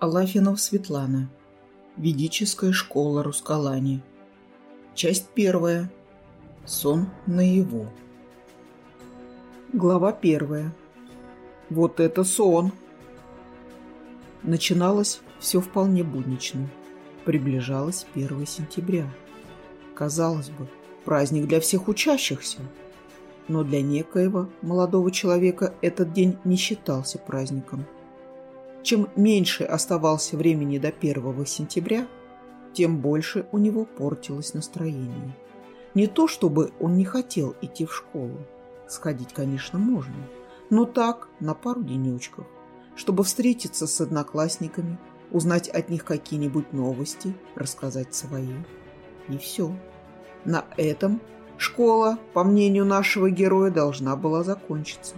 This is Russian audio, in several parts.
Алафинова Светлана. Ведическая школа Рускалани. Часть первая. Сон наяву. Глава первая. Вот это сон! Начиналось все вполне буднично. Приближалось 1 сентября. Казалось бы, праздник для всех учащихся. Но для некоего молодого человека этот день не считался праздником – чем меньше оставался времени до 1 сентября, тем больше у него портилось настроение. Не то, чтобы он не хотел идти в школу. Сходить, конечно, можно. Но так, на пару денечков. Чтобы встретиться с одноклассниками, узнать от них какие-нибудь новости, рассказать свои. И все. На этом школа, по мнению нашего героя, должна была закончиться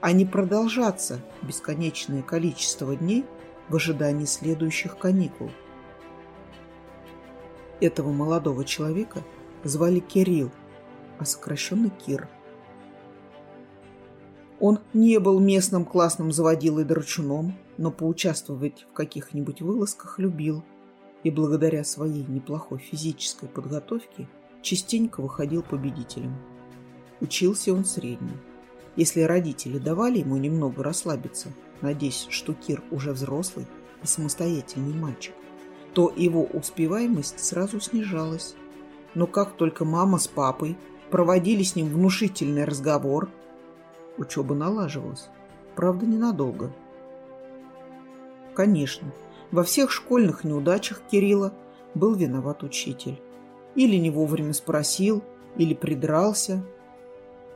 а не продолжаться бесконечное количество дней в ожидании следующих каникул. Этого молодого человека звали Кирилл, а сокращенно Кир. Он не был местным классным заводилой-драчуном, но поучаствовать в каких-нибудь вылазках любил и благодаря своей неплохой физической подготовке частенько выходил победителем. Учился он средний. Если родители давали ему немного расслабиться, надеясь, что Кир уже взрослый и самостоятельный мальчик, то его успеваемость сразу снижалась. Но как только мама с папой проводили с ним внушительный разговор, учеба налаживалась. Правда, ненадолго. Конечно, во всех школьных неудачах Кирилла был виноват учитель. Или не вовремя спросил, или придрался –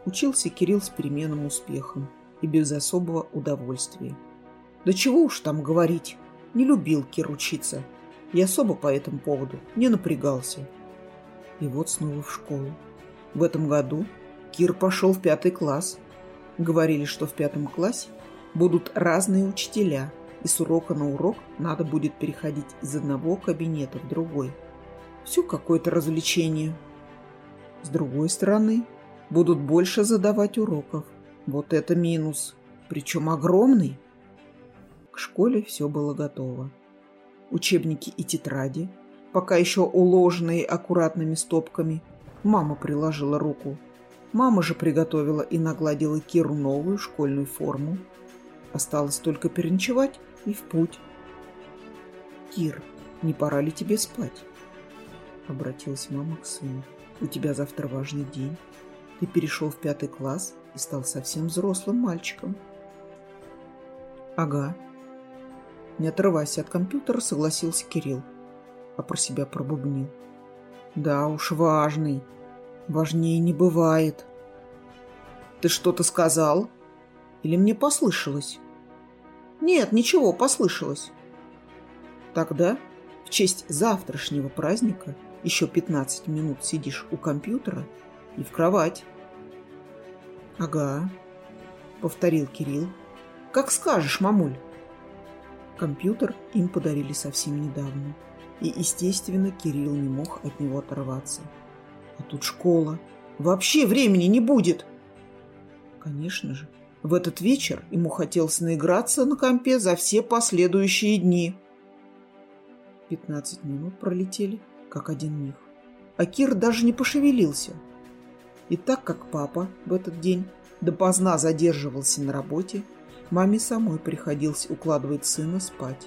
Учился Кирилл с переменным успехом и без особого удовольствия. Да чего уж там говорить, не любил Кир учиться и особо по этому поводу не напрягался. И вот снова в школу. В этом году Кир пошел в пятый класс. Говорили, что в пятом классе будут разные учителя, и с урока на урок надо будет переходить из одного кабинета в другой. Все какое-то развлечение. С другой стороны, будут больше задавать уроков. Вот это минус, причем огромный. К школе все было готово. Учебники и тетради, пока еще уложенные аккуратными стопками, мама приложила руку. Мама же приготовила и нагладила Киру новую школьную форму. Осталось только переночевать и в путь. «Кир, не пора ли тебе спать?» Обратилась мама к сыну. «У тебя завтра важный день. Ты перешел в пятый класс и стал совсем взрослым мальчиком. Ага. Не отрывайся от компьютера, согласился Кирилл, а про себя пробубнил. Да уж, важный. Важнее не бывает. Ты что-то сказал? Или мне послышалось? Нет, ничего, послышалось. Тогда, в честь завтрашнего праздника, еще 15 минут сидишь у компьютера – и в кровать. Ага, повторил Кирилл. Как скажешь, мамуль. Компьютер им подарили совсем недавно. И, естественно, Кирилл не мог от него оторваться. А тут школа. Вообще времени не будет. Конечно же, в этот вечер ему хотелось наиграться на компе за все последующие дни. Пятнадцать минут пролетели, как один миг. А Кир даже не пошевелился – и так как папа в этот день допоздна задерживался на работе, маме самой приходилось укладывать сына спать.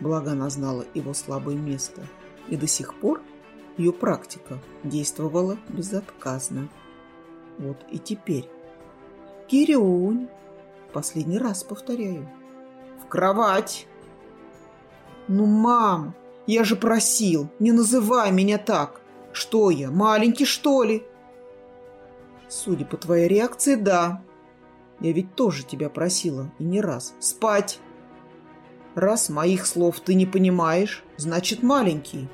Благо она знала его слабое место, и до сих пор ее практика действовала безотказно. Вот и теперь. Кирюнь, последний раз повторяю, в кровать. Ну, мам, я же просил, не называй меня так. Что я, маленький, что ли? Судя по твоей реакции, да. Я ведь тоже тебя просила, и не раз. Спать! Раз моих слов ты не понимаешь, значит маленький.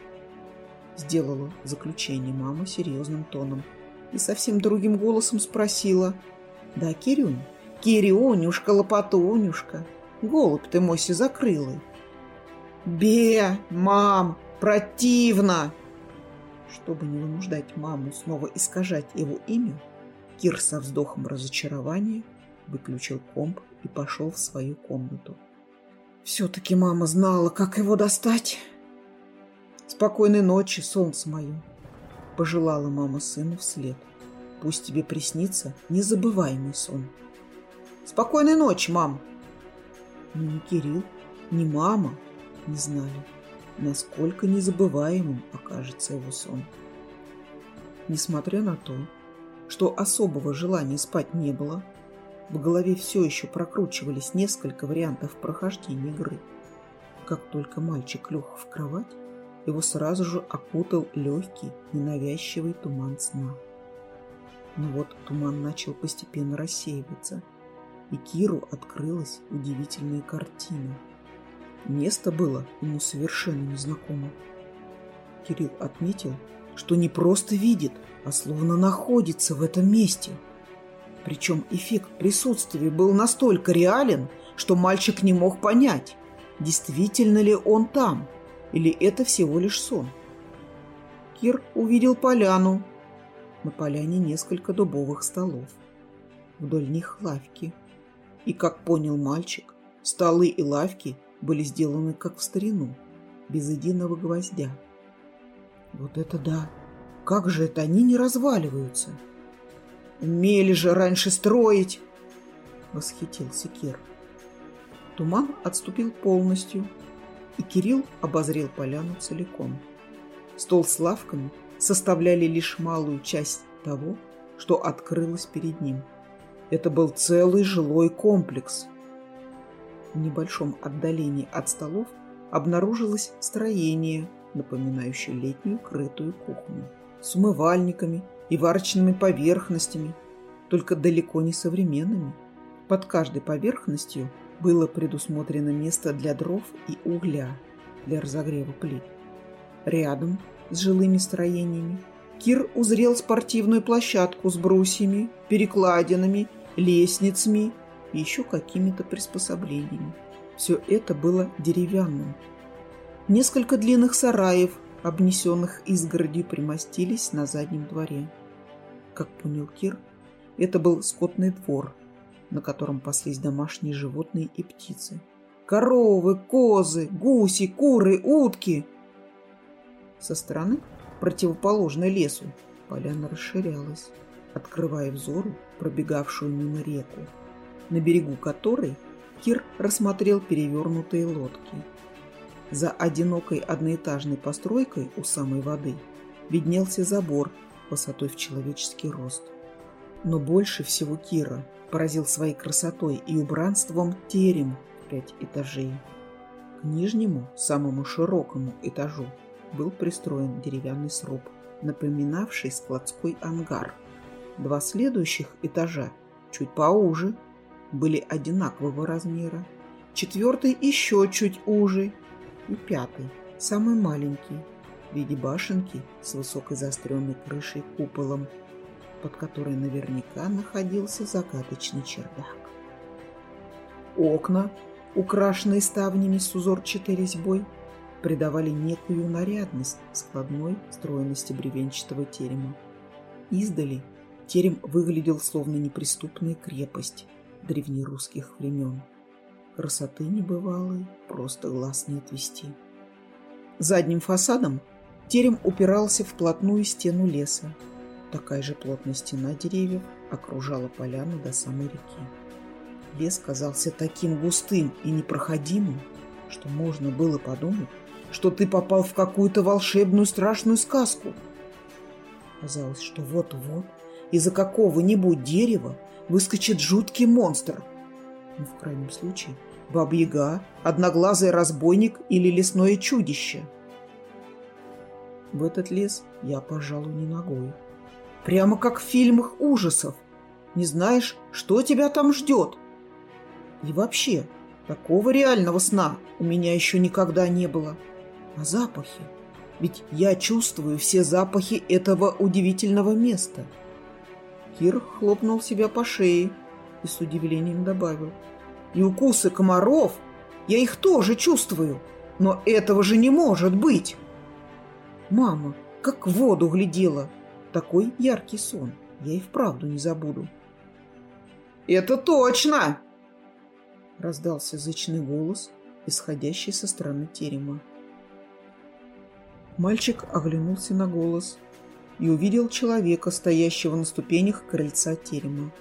Сделала заключение мама серьезным тоном и совсем другим голосом спросила. Да, Кирюнь, Кирюнюшка, лопатунюшка, голубь ты мой закрылый. Бе, мам, противно! Чтобы не вынуждать маму снова искажать его имя, Кир со вздохом разочарования выключил комп и пошел в свою комнату. Все-таки мама знала, как его достать. Спокойной ночи, солнце мое, пожелала мама сыну вслед. Пусть тебе приснится незабываемый сон. Спокойной ночи, мам. Но ни Кирилл, ни мама не знали, насколько незабываемым окажется его сон. Несмотря на то, что особого желания спать не было, в голове все еще прокручивались несколько вариантов прохождения игры. Как только мальчик лег в кровать, его сразу же окутал легкий, ненавязчивый туман сна. Но вот туман начал постепенно рассеиваться, и Киру открылась удивительная картина. Место было ему совершенно незнакомо. Кирилл отметил, что не просто видит, а словно находится в этом месте – причем эффект присутствия был настолько реален, что мальчик не мог понять, действительно ли он там, или это всего лишь сон. Кир увидел поляну. На поляне несколько дубовых столов. Вдоль них лавки. И, как понял мальчик, столы и лавки были сделаны как в старину, без единого гвоздя. Вот это да! Как же это они не разваливаются? — Умели же раньше строить!» — восхитился Кир. Туман отступил полностью, и Кирилл обозрел поляну целиком. Стол с лавками составляли лишь малую часть того, что открылось перед ним. Это был целый жилой комплекс. В небольшом отдалении от столов обнаружилось строение, напоминающее летнюю крытую кухню, с умывальниками и варочными поверхностями, только далеко не современными. Под каждой поверхностью было предусмотрено место для дров и угля для разогрева плит. Рядом с жилыми строениями Кир узрел спортивную площадку с брусьями, перекладинами, лестницами и еще какими-то приспособлениями. Все это было деревянным. Несколько длинных сараев, обнесенных изгородью, примостились на заднем дворе. Как понял Кир, это был скотный двор, на котором паслись домашние животные и птицы. Коровы, козы, гуси, куры, утки. Со стороны, противоположной лесу, поляна расширялась, открывая взору пробегавшую мимо реку, на берегу которой Кир рассмотрел перевернутые лодки. За одинокой одноэтажной постройкой у самой воды виднелся забор высотой в человеческий рост. Но больше всего Кира поразил своей красотой и убранством терем пять этажей. К нижнему, самому широкому этажу был пристроен деревянный сруб, напоминавший складской ангар. Два следующих этажа, чуть поуже, были одинакового размера. Четвертый еще чуть уже. И пятый, самый маленький, в виде башенки с высокой заостренной крышей куполом, под которой наверняка находился загадочный чердак. Окна, украшенные ставнями с узорчатой резьбой, придавали некую нарядность складной стройности бревенчатого терема. Издали терем выглядел словно неприступная крепость древнерусских времен. Красоты небывалой просто глаз не отвести. Задним фасадом Терем упирался в плотную стену леса. Такая же плотная стена деревьев окружала поляну до самой реки. Лес казался таким густым и непроходимым, что можно было подумать, что ты попал в какую-то волшебную страшную сказку. Казалось, что вот-вот из-за какого-нибудь дерева выскочит жуткий монстр. Ну, в крайнем случае, баба-яга, одноглазый разбойник или лесное чудище – в этот лес я, пожалуй, не ногой. Прямо как в фильмах ужасов. Не знаешь, что тебя там ждет. И вообще, такого реального сна у меня еще никогда не было. А запахи? Ведь я чувствую все запахи этого удивительного места. Кир хлопнул себя по шее и с удивлением добавил. И укусы комаров, я их тоже чувствую. Но этого же не может быть. Мама, как в воду глядела. Такой яркий сон. Я и вправду не забуду. «Это точно!» Раздался зычный голос, исходящий со стороны терема. Мальчик оглянулся на голос и увидел человека, стоящего на ступенях крыльца терема.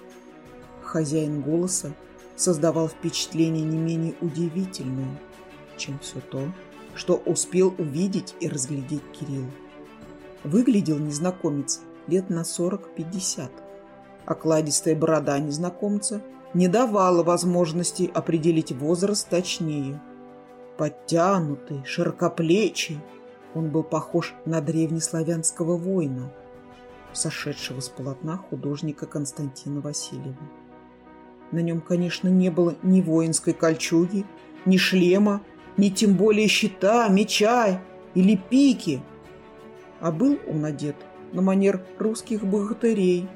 Хозяин голоса создавал впечатление не менее удивительное, чем все то, что успел увидеть и разглядеть Кирилл. Выглядел незнакомец лет на 40-50. Окладистая борода незнакомца не давала возможности определить возраст точнее. Подтянутый, широкоплечий, он был похож на древнеславянского воина, сошедшего с полотна художника Константина Васильева. На нем, конечно, не было ни воинской кольчуги, ни шлема, ни тем более щита, меча или пики. А был он одет на манер русских богатырей,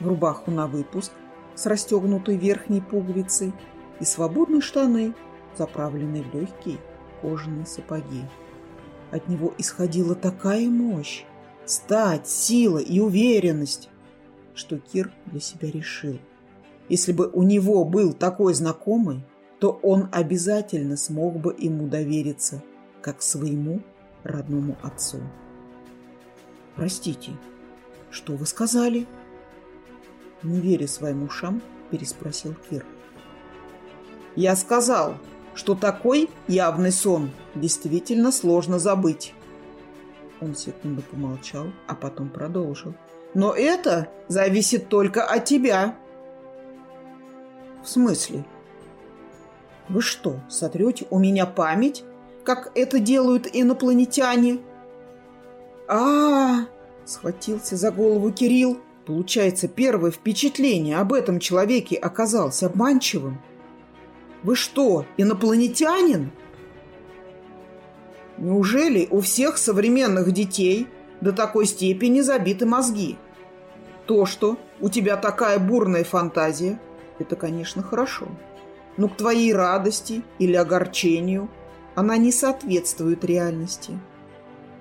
в рубаху на выпуск с расстегнутой верхней пуговицей и свободные штаны, заправленные в легкие кожаные сапоги. От него исходила такая мощь, стать, сила и уверенность, что Кир для себя решил. Если бы у него был такой знакомый, то он обязательно смог бы ему довериться, как своему родному отцу. «Простите, что вы сказали?» Не веря своим ушам, переспросил Кир. «Я сказал, что такой явный сон действительно сложно забыть. Он секунду помолчал, а потом продолжил. Но это зависит только от тебя. В смысле? Вы что, сотрете у меня память, как это делают инопланетяне? А, -а, -а схватился за голову Кирилл. Получается, первое впечатление об этом человеке оказалось обманчивым. Вы что, инопланетянин? Неужели у всех современных детей до такой степени забиты мозги? То, что у тебя такая бурная фантазия, это, конечно, хорошо. Но к твоей радости или огорчению она не соответствует реальности.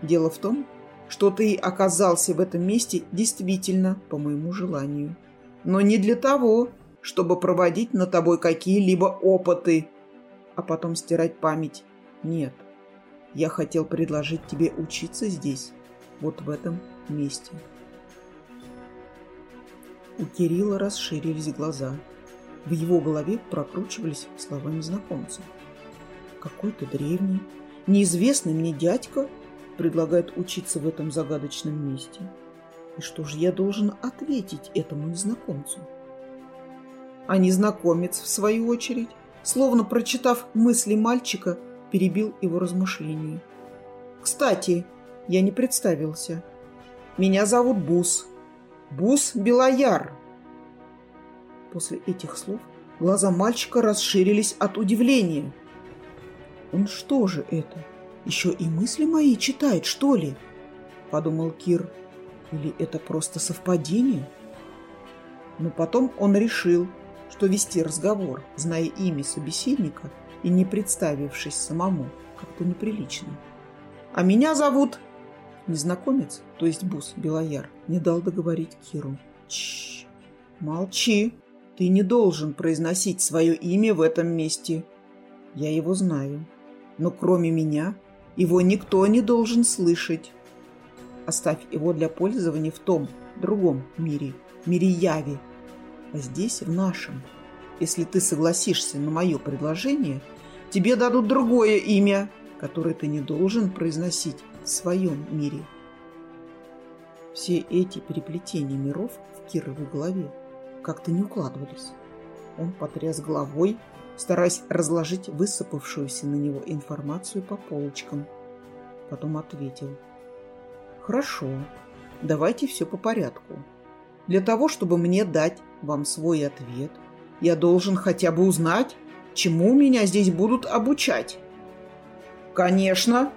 Дело в том, что ты оказался в этом месте действительно по моему желанию. Но не для того, чтобы проводить над тобой какие-либо опыты, а потом стирать память. Нет. Я хотел предложить тебе учиться здесь, вот в этом месте. У Кирилла расширились глаза. В его голове прокручивались слова незнакомца. Какой-то древний, неизвестный мне дядька предлагает учиться в этом загадочном месте. И что же я должен ответить этому незнакомцу? А незнакомец, в свою очередь, словно прочитав мысли мальчика, перебил его размышления. «Кстати, я не представился. Меня зовут Бус. Бус Белояр». После этих слов глаза мальчика расширились от удивления. «Он что же это? Еще и мысли мои читает, что ли?» – подумал Кир. «Или это просто совпадение?» Но потом он решил, что вести разговор, зная имя собеседника и не представившись самому, как-то неприлично. «А меня зовут...» Незнакомец, то есть Бус Белояр, не дал договорить Киру. Чш, молчи. Ты не должен произносить свое имя в этом месте. Я его знаю. Но кроме меня, его никто не должен слышать. Оставь его для пользования в том, другом мире, мире Яви, а здесь, в нашем. Если ты согласишься на мое предложение, тебе дадут другое имя, которое ты не должен произносить в своем мире. Все эти переплетения миров в Кировой голове как-то не укладывались. Он потряс головой, стараясь разложить высыпавшуюся на него информацию по полочкам. Потом ответил. «Хорошо, давайте все по порядку. Для того, чтобы мне дать вам свой ответ, я должен хотя бы узнать, чему меня здесь будут обучать. Конечно,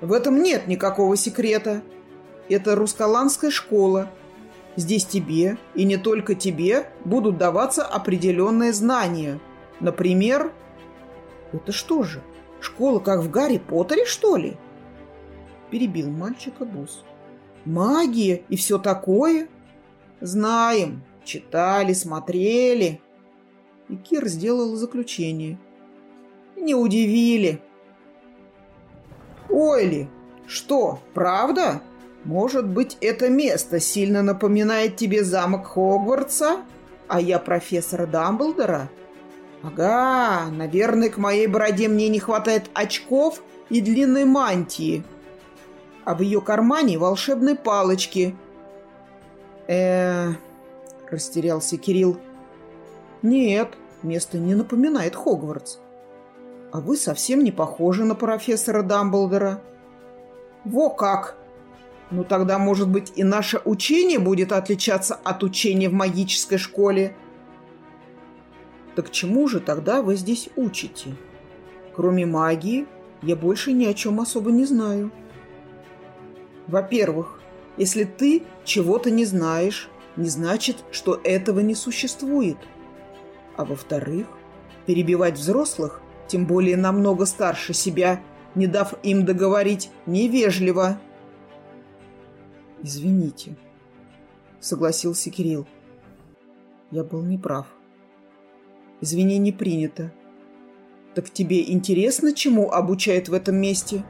в этом нет никакого секрета. Это руссколандская школа. Здесь тебе, и не только тебе, будут даваться определенные знания. Например... Это что же, школа как в Гарри Поттере, что ли? Перебил мальчика Бус. Магия и все такое? Знаем, читали, смотрели. И Кир сделал заключение. Не удивили. Ойли, что, правда? Может быть, это место сильно напоминает тебе замок Хогвартса, а я профессора Дамблдора? Ага, наверное, к моей бороде мне не хватает очков и длинной мантии. А в ее кармане волшебной палочки. э растерялся Кирилл. Нет, место не напоминает Хогвартс. А вы совсем не похожи на профессора Дамблдора. Во как! Ну тогда, может быть, и наше учение будет отличаться от учения в магической школе. Так чему же тогда вы здесь учите? Кроме магии, я больше ни о чем особо не знаю. Во-первых, если ты чего-то не знаешь, не значит, что этого не существует. А во-вторых, перебивать взрослых, тем более намного старше себя, не дав им договорить, невежливо. «Извините», — согласился Кирилл. «Я был неправ. Извинений принято. Так тебе интересно, чему обучают в этом месте?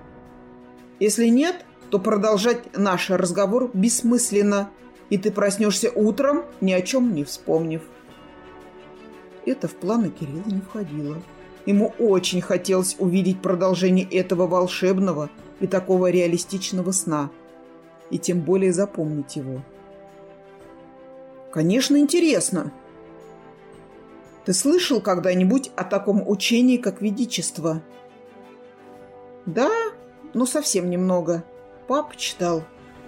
Если нет, то продолжать наш разговор бессмысленно, и ты проснешься утром, ни о чем не вспомнив. Это в планы Кирилла не входило. Ему очень хотелось увидеть продолжение этого волшебного и такого реалистичного сна, и тем более запомнить его. «Конечно, интересно!» Ты слышал когда-нибудь о таком учении, как ведичество? Да, но совсем немного. Пап читал,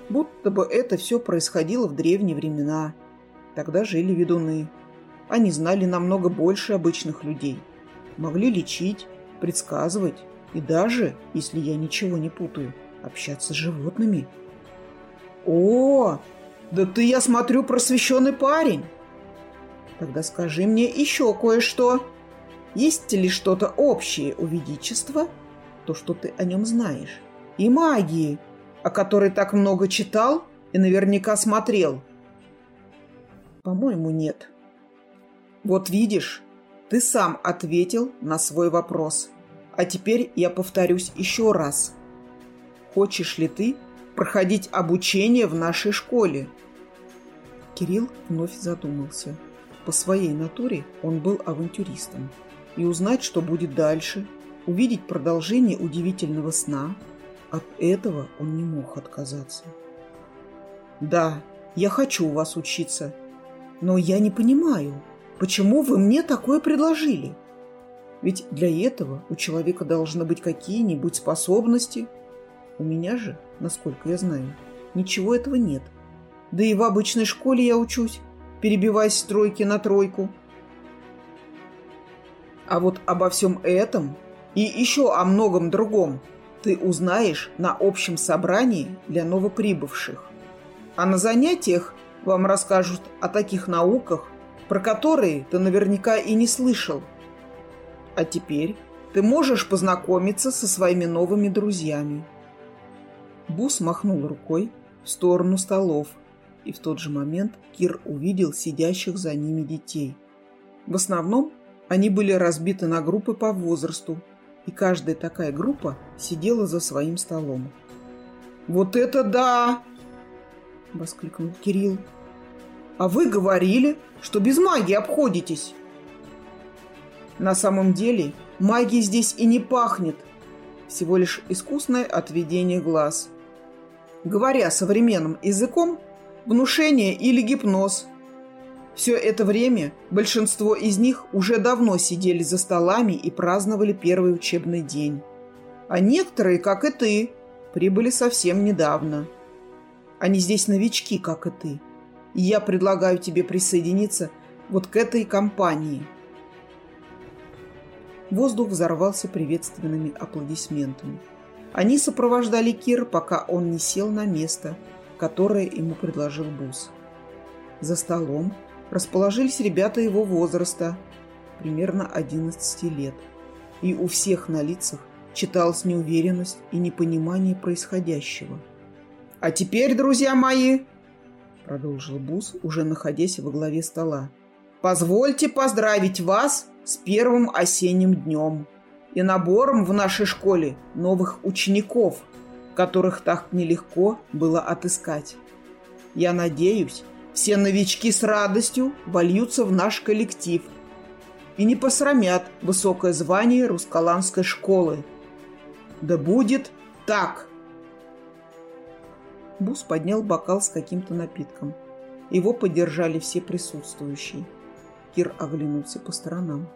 будто бы это все происходило в древние времена. Тогда жили ведуны. Они знали намного больше обычных людей. Могли лечить, предсказывать и даже, если я ничего не путаю, общаться с животными. О, да ты, я смотрю, просвещенный парень. Тогда скажи мне еще кое-что. Есть ли что-то общее у ведичества, то, что ты о нем знаешь, и магии, о которой так много читал и наверняка смотрел? По-моему, нет. Вот видишь, ты сам ответил на свой вопрос. А теперь я повторюсь еще раз. Хочешь ли ты проходить обучение в нашей школе? Кирилл вновь задумался. — по своей натуре он был авантюристом. И узнать, что будет дальше, увидеть продолжение удивительного сна, от этого он не мог отказаться. «Да, я хочу у вас учиться, но я не понимаю, почему вы мне такое предложили? Ведь для этого у человека должны быть какие-нибудь способности. У меня же, насколько я знаю, ничего этого нет. Да и в обычной школе я учусь, перебиваясь с тройки на тройку. А вот обо всем этом и еще о многом другом ты узнаешь на общем собрании для новоприбывших. А на занятиях вам расскажут о таких науках, про которые ты наверняка и не слышал. А теперь ты можешь познакомиться со своими новыми друзьями. Бус махнул рукой в сторону столов, и в тот же момент Кир увидел сидящих за ними детей. В основном они были разбиты на группы по возрасту, и каждая такая группа сидела за своим столом. «Вот это да!» — воскликнул Кирилл. «А вы говорили, что без магии обходитесь!» На самом деле магии здесь и не пахнет, всего лишь искусное отведение глаз. Говоря современным языком, внушение или гипноз. Все это время большинство из них уже давно сидели за столами и праздновали первый учебный день. А некоторые, как и ты, прибыли совсем недавно. Они здесь новички, как и ты. И я предлагаю тебе присоединиться вот к этой компании. Воздух взорвался приветственными аплодисментами. Они сопровождали Кира, пока он не сел на место – которое ему предложил Бус. За столом расположились ребята его возраста, примерно 11 лет, и у всех на лицах читалась неуверенность и непонимание происходящего. «А теперь, друзья мои!» – продолжил Бус, уже находясь во главе стола. «Позвольте поздравить вас с первым осенним днем. И набором в нашей школе новых учеников, которых так нелегко было отыскать. Я надеюсь, все новички с радостью вольются в наш коллектив и не посрамят высокое звание руссколанской школы. Да будет так! Бус поднял бокал с каким-то напитком. Его поддержали все присутствующие. Кир оглянулся по сторонам.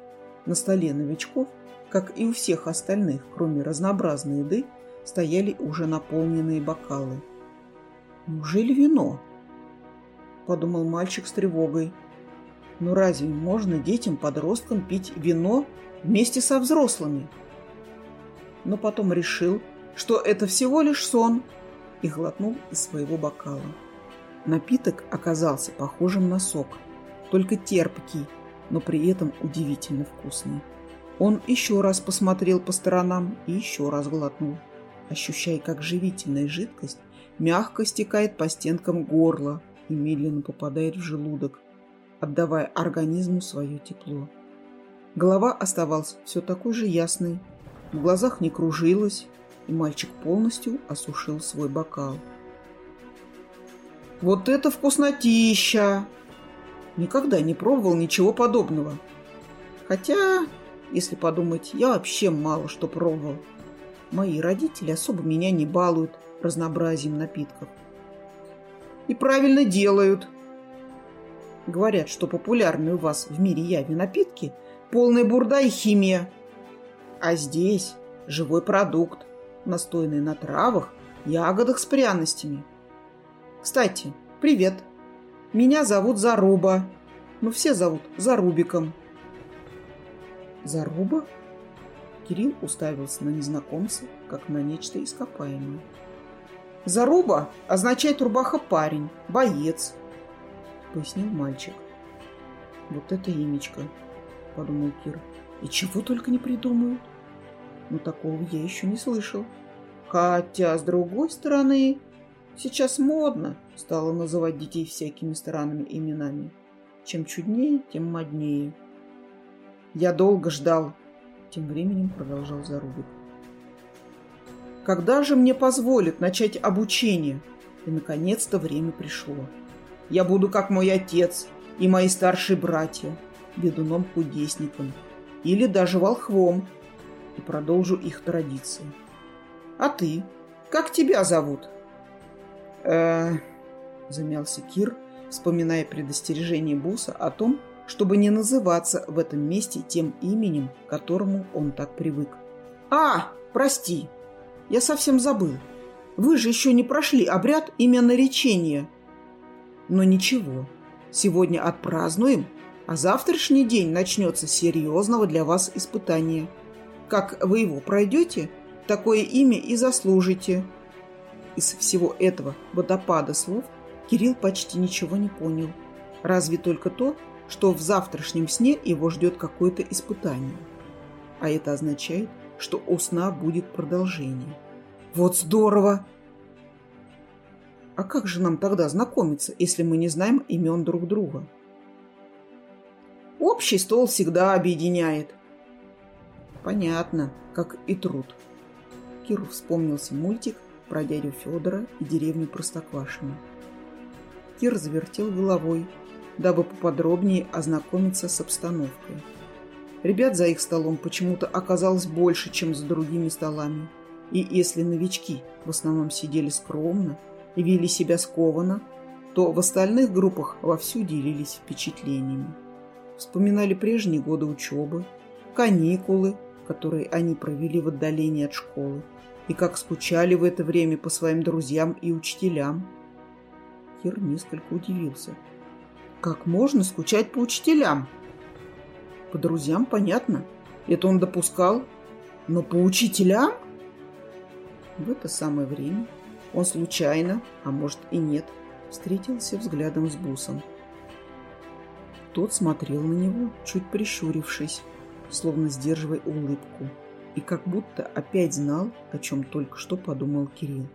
На столе новичков, как и у всех остальных, кроме разнообразной еды, стояли уже наполненные бокалы. «Неужели вино?» – подумал мальчик с тревогой. «Ну разве можно детям-подросткам пить вино вместе со взрослыми?» Но потом решил, что это всего лишь сон, и глотнул из своего бокала. Напиток оказался похожим на сок, только терпкий, но при этом удивительно вкусный. Он еще раз посмотрел по сторонам и еще раз глотнул, ощущая, как живительная жидкость мягко стекает по стенкам горла и медленно попадает в желудок, отдавая организму свое тепло. Голова оставалась все такой же ясной, в глазах не кружилась, и мальчик полностью осушил свой бокал. «Вот это вкуснотища!» Никогда не пробовал ничего подобного. Хотя, если подумать, я вообще мало что пробовал. Мои родители особо меня не балуют разнообразием напитков. И правильно делают. Говорят, что популярные у вас в мире яви напитки – полная бурда и химия. А здесь живой продукт, настойный на травах, ягодах с пряностями. Кстати, привет. Меня зовут Заруба. Ну, все зовут Зарубиком. Заруба? Кирилл уставился на незнакомца, как на нечто ископаемое. Заруба означает рубаха-парень, боец, пояснил мальчик. Вот это имечко, подумал Кир. И чего только не придумают но такого я еще не слышал. Хотя, с другой стороны, сейчас модно стало называть детей всякими странными именами. Чем чуднее, тем моднее. Я долго ждал, тем временем продолжал Зарубик. Когда же мне позволят начать обучение? И, наконец-то, время пришло. Я буду как мой отец и мои старшие братья, ведуном-кудесником или даже волхвом, и продолжу их традиции. А ты? Как тебя зовут? э замялся Кир, вспоминая предостережение Буса о том, чтобы не называться в этом месте тем именем, к которому он так привык. «А, прости, я совсем забыл. Вы же еще не прошли обряд имя наречения». «Но ничего, сегодня отпразднуем, а завтрашний день начнется серьезного для вас испытания». Как вы его пройдете, такое имя и заслужите. Из всего этого водопада слов Кирилл почти ничего не понял. Разве только то, что в завтрашнем сне его ждет какое-то испытание. А это означает, что у сна будет продолжение. Вот здорово! А как же нам тогда знакомиться, если мы не знаем имен друг друга? Общий стол всегда объединяет, Понятно, как и труд. Киру вспомнился мультик про дядю Федора и деревню Простоквашино. Кир завертел головой, дабы поподробнее ознакомиться с обстановкой. Ребят за их столом почему-то оказалось больше, чем за другими столами. И если новички в основном сидели скромно и вели себя скованно, то в остальных группах вовсю делились впечатлениями. Вспоминали прежние годы учебы, каникулы которые они провели в отдалении от школы, и как скучали в это время по своим друзьям и учителям. Кир несколько удивился. Как можно скучать по учителям? По друзьям, понятно. Это он допускал. Но по учителям? В это самое время он случайно, а может и нет, встретился взглядом с Бусом. Тот смотрел на него, чуть прищурившись словно сдерживая улыбку, и как будто опять знал, о чем только что подумал Кирилл.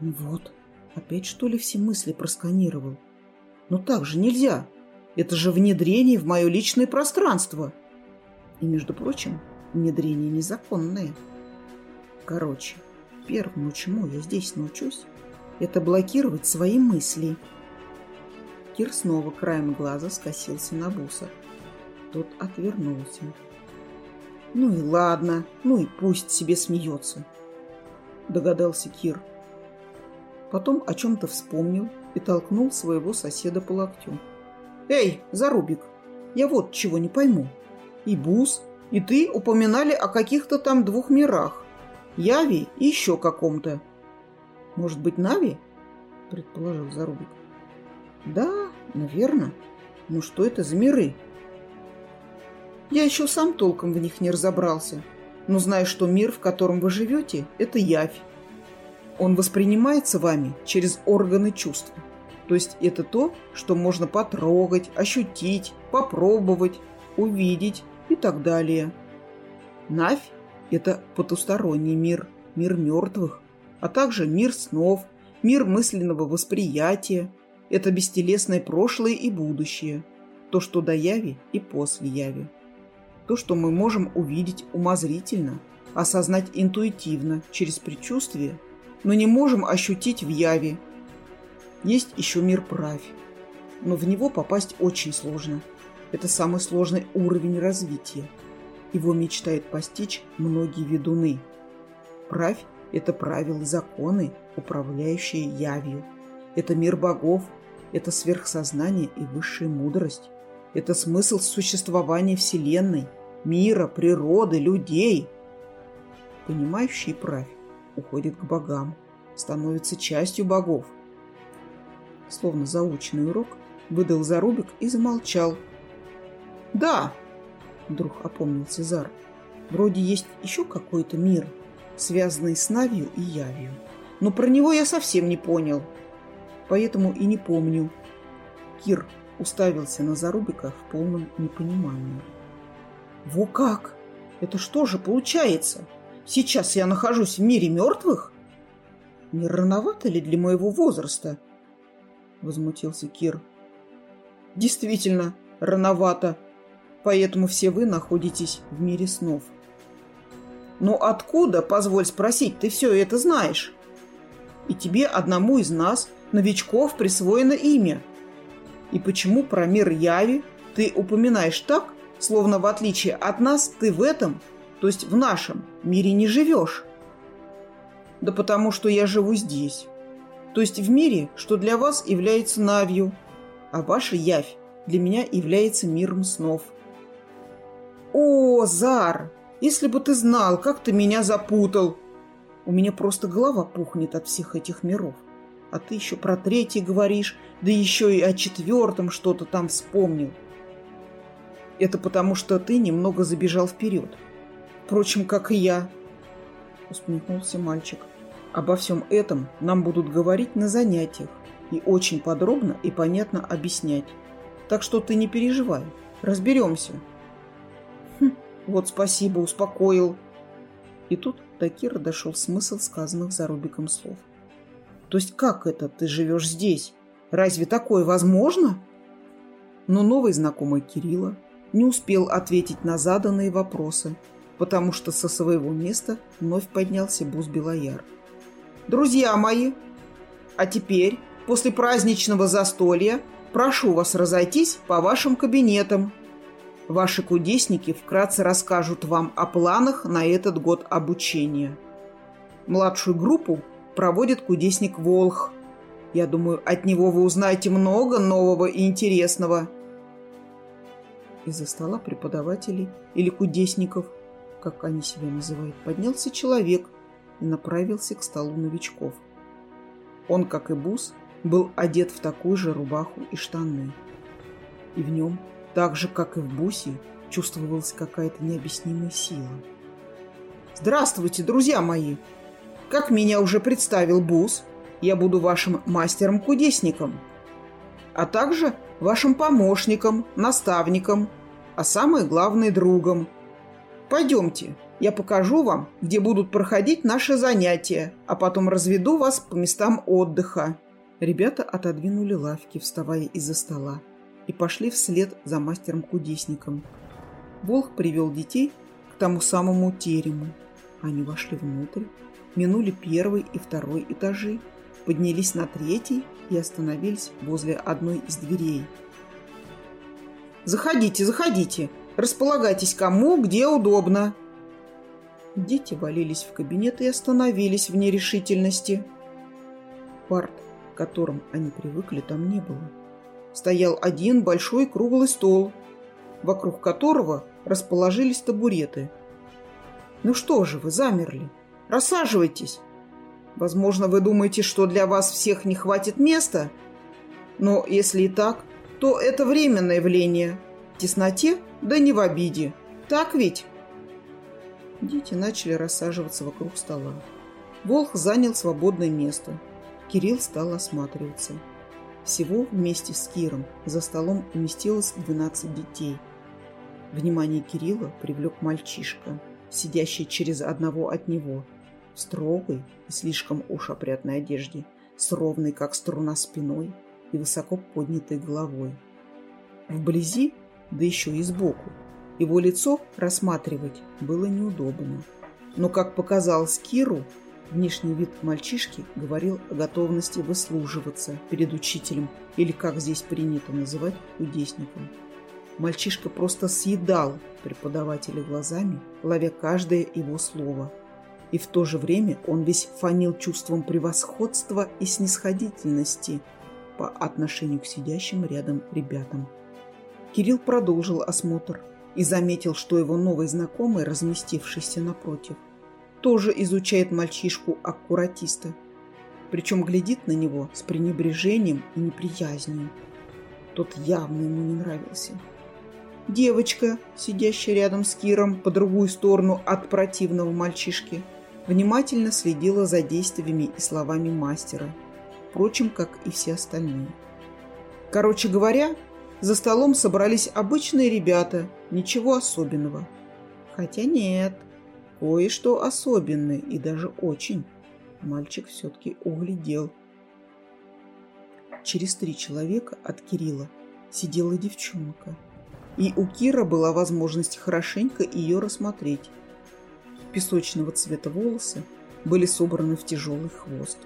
Ну вот, опять что ли все мысли просканировал? Но ну так же нельзя. Это же внедрение в мое личное пространство. И, между прочим, внедрение незаконное. Короче, первому, чему я здесь научусь, это блокировать свои мысли. Кир снова краем глаза скосился на Буса. Тот отвернулся. Ну и ладно, ну и пусть себе смеется, догадался Кир. Потом о чем-то вспомнил и толкнул своего соседа по локтю. «Эй, Зарубик, я вот чего не пойму. И Бус, и ты упоминали о каких-то там двух мирах. Яви и еще каком-то. Может быть, Нави?» – предположил Зарубик. «Да, наверное. Но что это за миры?» «Я еще сам толком в них не разобрался. Но знаю, что мир, в котором вы живете, – это Явь. Он воспринимается вами через органы чувств. То есть это то, что можно потрогать, ощутить, попробовать, увидеть и так далее. Навь – это потусторонний мир, мир мертвых, а также мир снов, мир мысленного восприятия. Это бестелесное прошлое и будущее, то, что до яви и после яви. То, что мы можем увидеть умозрительно, осознать интуитивно, через предчувствие – но не можем ощутить в яви. Есть еще мир правь, но в него попасть очень сложно. Это самый сложный уровень развития. Его мечтают постичь многие ведуны. Правь – это правила законы, управляющие явью. Это мир богов, это сверхсознание и высшая мудрость. Это смысл существования Вселенной, мира, природы, людей. Понимающий правь уходит к богам, становится частью богов. Словно заученный урок, выдал Зарубик и замолчал. «Да!» – вдруг опомнил Цезар. «Вроде есть еще какой-то мир, связанный с Навью и Явью. Но про него я совсем не понял, поэтому и не помню». Кир уставился на Зарубика в полном непонимании. «Во как! Это что же получается?» Сейчас я нахожусь в мире мертвых? Не рановато ли для моего возраста? Возмутился Кир. Действительно, рановато. Поэтому все вы находитесь в мире снов. Но откуда, позволь спросить, ты все это знаешь? И тебе одному из нас, новичков, присвоено имя. И почему про мир Яви ты упоминаешь так, словно в отличие от нас ты в этом то есть в нашем мире не живешь. Да потому что я живу здесь. То есть в мире, что для вас является Навью, а ваша Явь для меня является миром снов. О, Зар, если бы ты знал, как ты меня запутал. У меня просто голова пухнет от всех этих миров. А ты еще про третий говоришь, да еще и о четвертом что-то там вспомнил. Это потому, что ты немного забежал вперед. Впрочем, как и я, усмехнулся мальчик. Обо всем этом нам будут говорить на занятиях и очень подробно и понятно объяснять. Так что ты не переживай, разберемся. Хм, вот спасибо, успокоил. И тут до Кира дошел смысл сказанных за Рубиком слов. То есть как это ты живешь здесь? Разве такое возможно? Но новый знакомый Кирилла не успел ответить на заданные вопросы – потому что со своего места вновь поднялся Бус Белояр. «Друзья мои, а теперь, после праздничного застолья, прошу вас разойтись по вашим кабинетам. Ваши кудесники вкратце расскажут вам о планах на этот год обучения. Младшую группу проводит кудесник Волх. Я думаю, от него вы узнаете много нового и интересного». Из-за стола преподавателей или кудесников – как они себя называют, поднялся человек и направился к столу новичков. Он, как и Бус, был одет в такую же рубаху и штаны. И в нем, так же, как и в Бусе, чувствовалась какая-то необъяснимая сила. «Здравствуйте, друзья мои! Как меня уже представил Бус, я буду вашим мастером-кудесником, а также вашим помощником, наставником, а самое главное – другом – Пойдемте, я покажу вам, где будут проходить наши занятия, а потом разведу вас по местам отдыха». Ребята отодвинули лавки, вставая из-за стола, и пошли вслед за мастером-кудесником. Волх привел детей к тому самому терему. Они вошли внутрь, минули первый и второй этажи, поднялись на третий и остановились возле одной из дверей. «Заходите, заходите! Располагайтесь кому, где удобно!» Дети валились в кабинет и остановились в нерешительности. Парт, к которым они привыкли, там не было. Стоял один большой круглый стол, вокруг которого расположились табуреты. «Ну что же вы замерли? Рассаживайтесь!» Возможно, вы думаете, что для вас всех не хватит места? Но если и так, то это временное явление. В тесноте, да не в обиде. Так ведь? Дети начали рассаживаться вокруг стола. Волх занял свободное место. Кирилл стал осматриваться. Всего вместе с Киром за столом уместилось 12 детей. Внимание Кирилла привлек мальчишка, сидящий через одного от него – в строгой и слишком уж опрятной одежде, с ровной, как струна, спиной и высоко поднятой головой. Вблизи, да еще и сбоку, его лицо рассматривать было неудобно. Но, как показалось Киру, внешний вид мальчишки говорил о готовности выслуживаться перед учителем или, как здесь принято называть, кудесником. Мальчишка просто съедал преподавателя глазами, ловя каждое его слово – и в то же время он весь фанил чувством превосходства и снисходительности по отношению к сидящим рядом ребятам. Кирилл продолжил осмотр и заметил, что его новый знакомый, разместившийся напротив, тоже изучает мальчишку-аккуратиста, причем глядит на него с пренебрежением и неприязнью. Тот явно ему не нравился. Девочка, сидящая рядом с Киром по другую сторону от противного мальчишки, внимательно следила за действиями и словами мастера, впрочем, как и все остальные. Короче говоря, за столом собрались обычные ребята, ничего особенного. Хотя нет, кое-что особенное и даже очень. Мальчик все-таки углядел. Через три человека от Кирилла сидела девчонка. И у Кира была возможность хорошенько ее рассмотреть песочного цвета волосы были собраны в тяжелый хвост.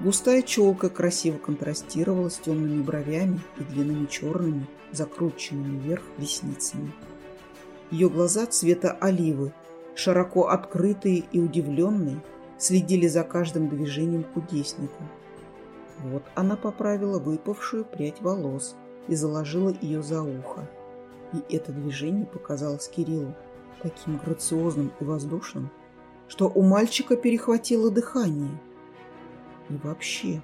Густая челка красиво контрастировала с темными бровями и длинными черными, закрученными вверх ресницами. Ее глаза цвета оливы, широко открытые и удивленные, следили за каждым движением кудесника. Вот она поправила выпавшую прядь волос и заложила ее за ухо. И это движение показалось Кириллу таким грациозным и воздушным, что у мальчика перехватило дыхание. И вообще,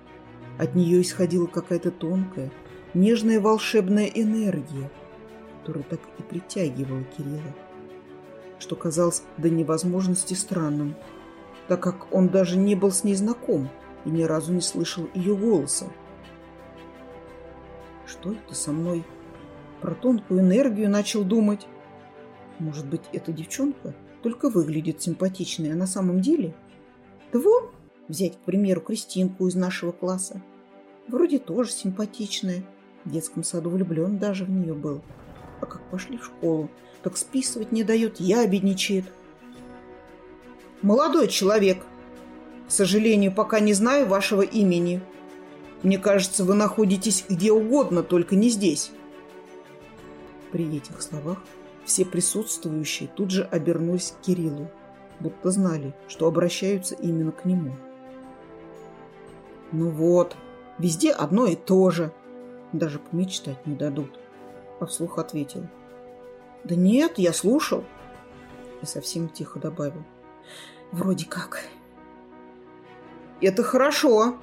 от нее исходила какая-то тонкая, нежная волшебная энергия, которая так и притягивала Кирилла, что казалось до невозможности странным, так как он даже не был с ней знаком и ни разу не слышал ее голоса. Что это со мной? Про тонкую энергию начал думать. Может быть, эта девчонка только выглядит симпатичной, а на самом деле... Да вон, взять, к примеру, Кристинку из нашего класса. Вроде тоже симпатичная. В детском саду влюблен даже в нее был. А как пошли в школу, так списывать не дает, ябедничает. Молодой человек, к сожалению, пока не знаю вашего имени. Мне кажется, вы находитесь где угодно, только не здесь. При этих словах все присутствующие тут же обернулись к Кириллу, будто знали, что обращаются именно к нему. «Ну вот, везде одно и то же. Даже помечтать не дадут», — а вслух ответил. «Да нет, я слушал». И совсем тихо добавил. «Вроде как». «Это хорошо,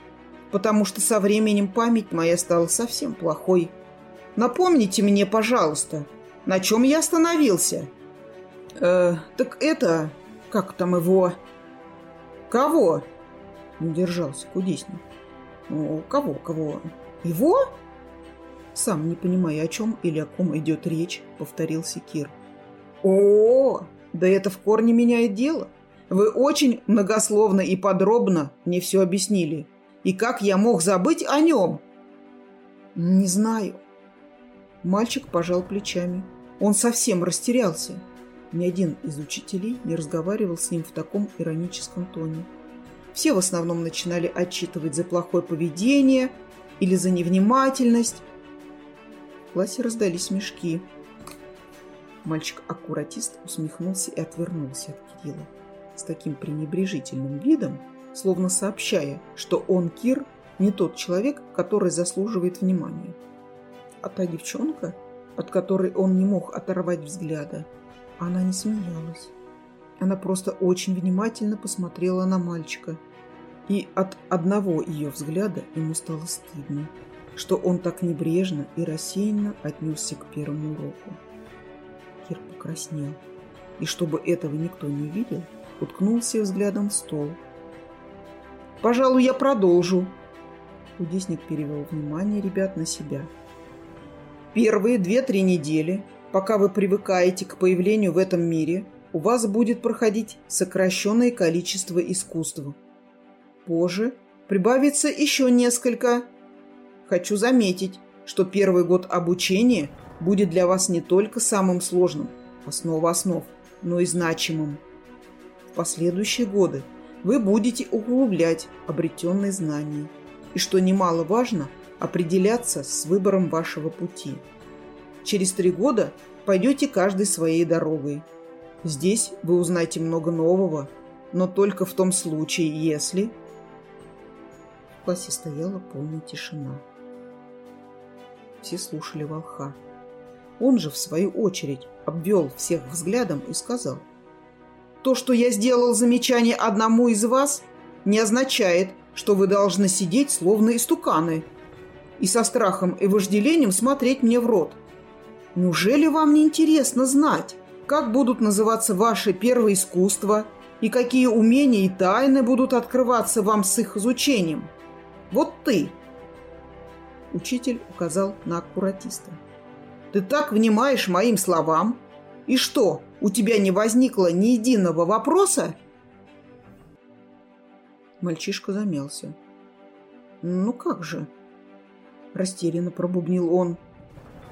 потому что со временем память моя стала совсем плохой. Напомните мне, пожалуйста, — на чем я остановился? Э, так это... Как там его... Кого? Не держался кудесник. Ну, кого, кого? Его? Сам не понимая, о чем или о ком идет речь, повторился Кир. О, да это в корне меняет дело. Вы очень многословно и подробно мне все объяснили. И как я мог забыть о нем? Не знаю. Мальчик пожал плечами. Он совсем растерялся. Ни один из учителей не разговаривал с ним в таком ироническом тоне. Все в основном начинали отчитывать за плохое поведение или за невнимательность. В классе раздались смешки. Мальчик-аккуратист усмехнулся и отвернулся от Кирилла с таким пренебрежительным видом, словно сообщая, что он, Кир, не тот человек, который заслуживает внимания. А та девчонка, от которой он не мог оторвать взгляда, она не смеялась. Она просто очень внимательно посмотрела на мальчика. И от одного ее взгляда ему стало стыдно, что он так небрежно и рассеянно отнесся к первому уроку. Кир покраснел. И чтобы этого никто не видел, уткнулся взглядом в стол. «Пожалуй, я продолжу». Кудесник перевел внимание ребят на себя. «Первые две-три недели Пока вы привыкаете к появлению в этом мире, у вас будет проходить сокращенное количество искусств. Позже прибавится еще несколько. Хочу заметить, что первый год обучения будет для вас не только самым сложным, основа основ, но и значимым. В последующие годы вы будете углублять обретенные знания и, что немаловажно, определяться с выбором вашего пути – Через три года пойдете каждой своей дорогой. Здесь вы узнаете много нового, но только в том случае, если... В классе стояла полная тишина. Все слушали волха. Он же, в свою очередь, обвел всех взглядом и сказал. «То, что я сделал замечание одному из вас, не означает, что вы должны сидеть словно истуканы и со страхом и вожделением смотреть мне в рот. Неужели вам не интересно знать, как будут называться ваши первые искусства и какие умения и тайны будут открываться вам с их изучением? Вот ты!» Учитель указал на аккуратиста. «Ты так внимаешь моим словам? И что, у тебя не возникло ни единого вопроса?» Мальчишка замялся. «Ну как же?» Растерянно пробубнил он.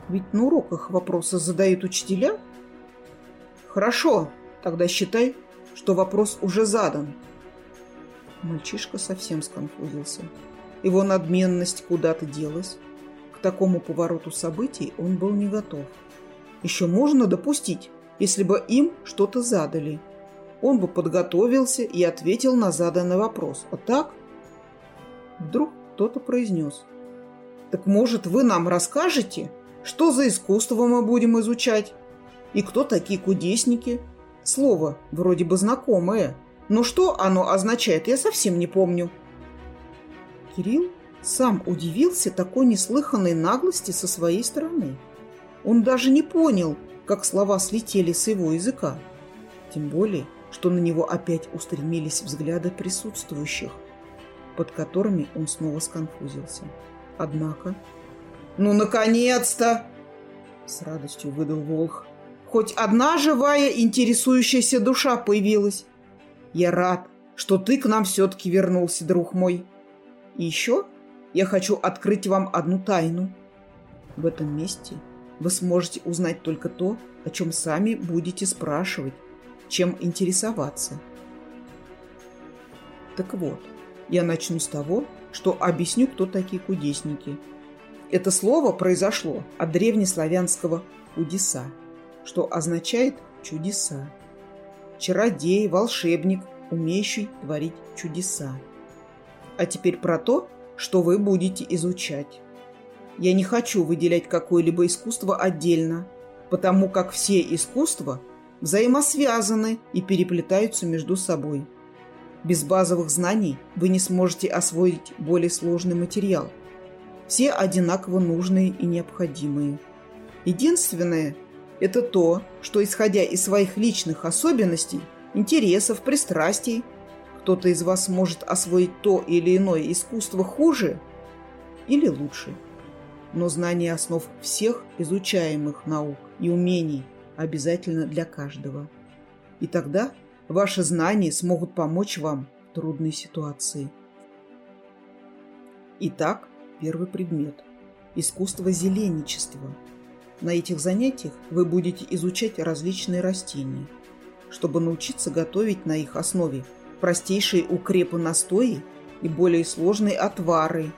Ведь на уроках вопросы задают учителя. Хорошо, тогда считай, что вопрос уже задан. Мальчишка совсем сконфузился. Его надменность куда-то делась. К такому повороту событий он был не готов. Еще можно допустить, если бы им что-то задали. Он бы подготовился и ответил на заданный вопрос. А так? Вдруг кто-то произнес. «Так, может, вы нам расскажете, что за искусство мы будем изучать? И кто такие кудесники? Слово вроде бы знакомое, но что оно означает, я совсем не помню. Кирилл сам удивился такой неслыханной наглости со своей стороны. Он даже не понял, как слова слетели с его языка. Тем более, что на него опять устремились взгляды присутствующих, под которыми он снова сконфузился. Однако «Ну, наконец-то!» С радостью выдал Волх. «Хоть одна живая интересующаяся душа появилась. Я рад, что ты к нам все-таки вернулся, друг мой. И еще я хочу открыть вам одну тайну. В этом месте вы сможете узнать только то, о чем сами будете спрашивать, чем интересоваться. Так вот, я начну с того, что объясню, кто такие кудесники – это слово произошло от древнеславянского «удеса», что означает «чудеса». Чародей, волшебник, умеющий творить чудеса. А теперь про то, что вы будете изучать. Я не хочу выделять какое-либо искусство отдельно, потому как все искусства взаимосвязаны и переплетаются между собой. Без базовых знаний вы не сможете освоить более сложный материал – все одинаково нужные и необходимые. Единственное – это то, что, исходя из своих личных особенностей, интересов, пристрастий, кто-то из вас может освоить то или иное искусство хуже или лучше. Но знание основ всех изучаемых наук и умений обязательно для каждого. И тогда ваши знания смогут помочь вам в трудной ситуации. Итак, первый предмет – искусство зеленничества. На этих занятиях вы будете изучать различные растения, чтобы научиться готовить на их основе простейшие укрепы настои и более сложные отвары,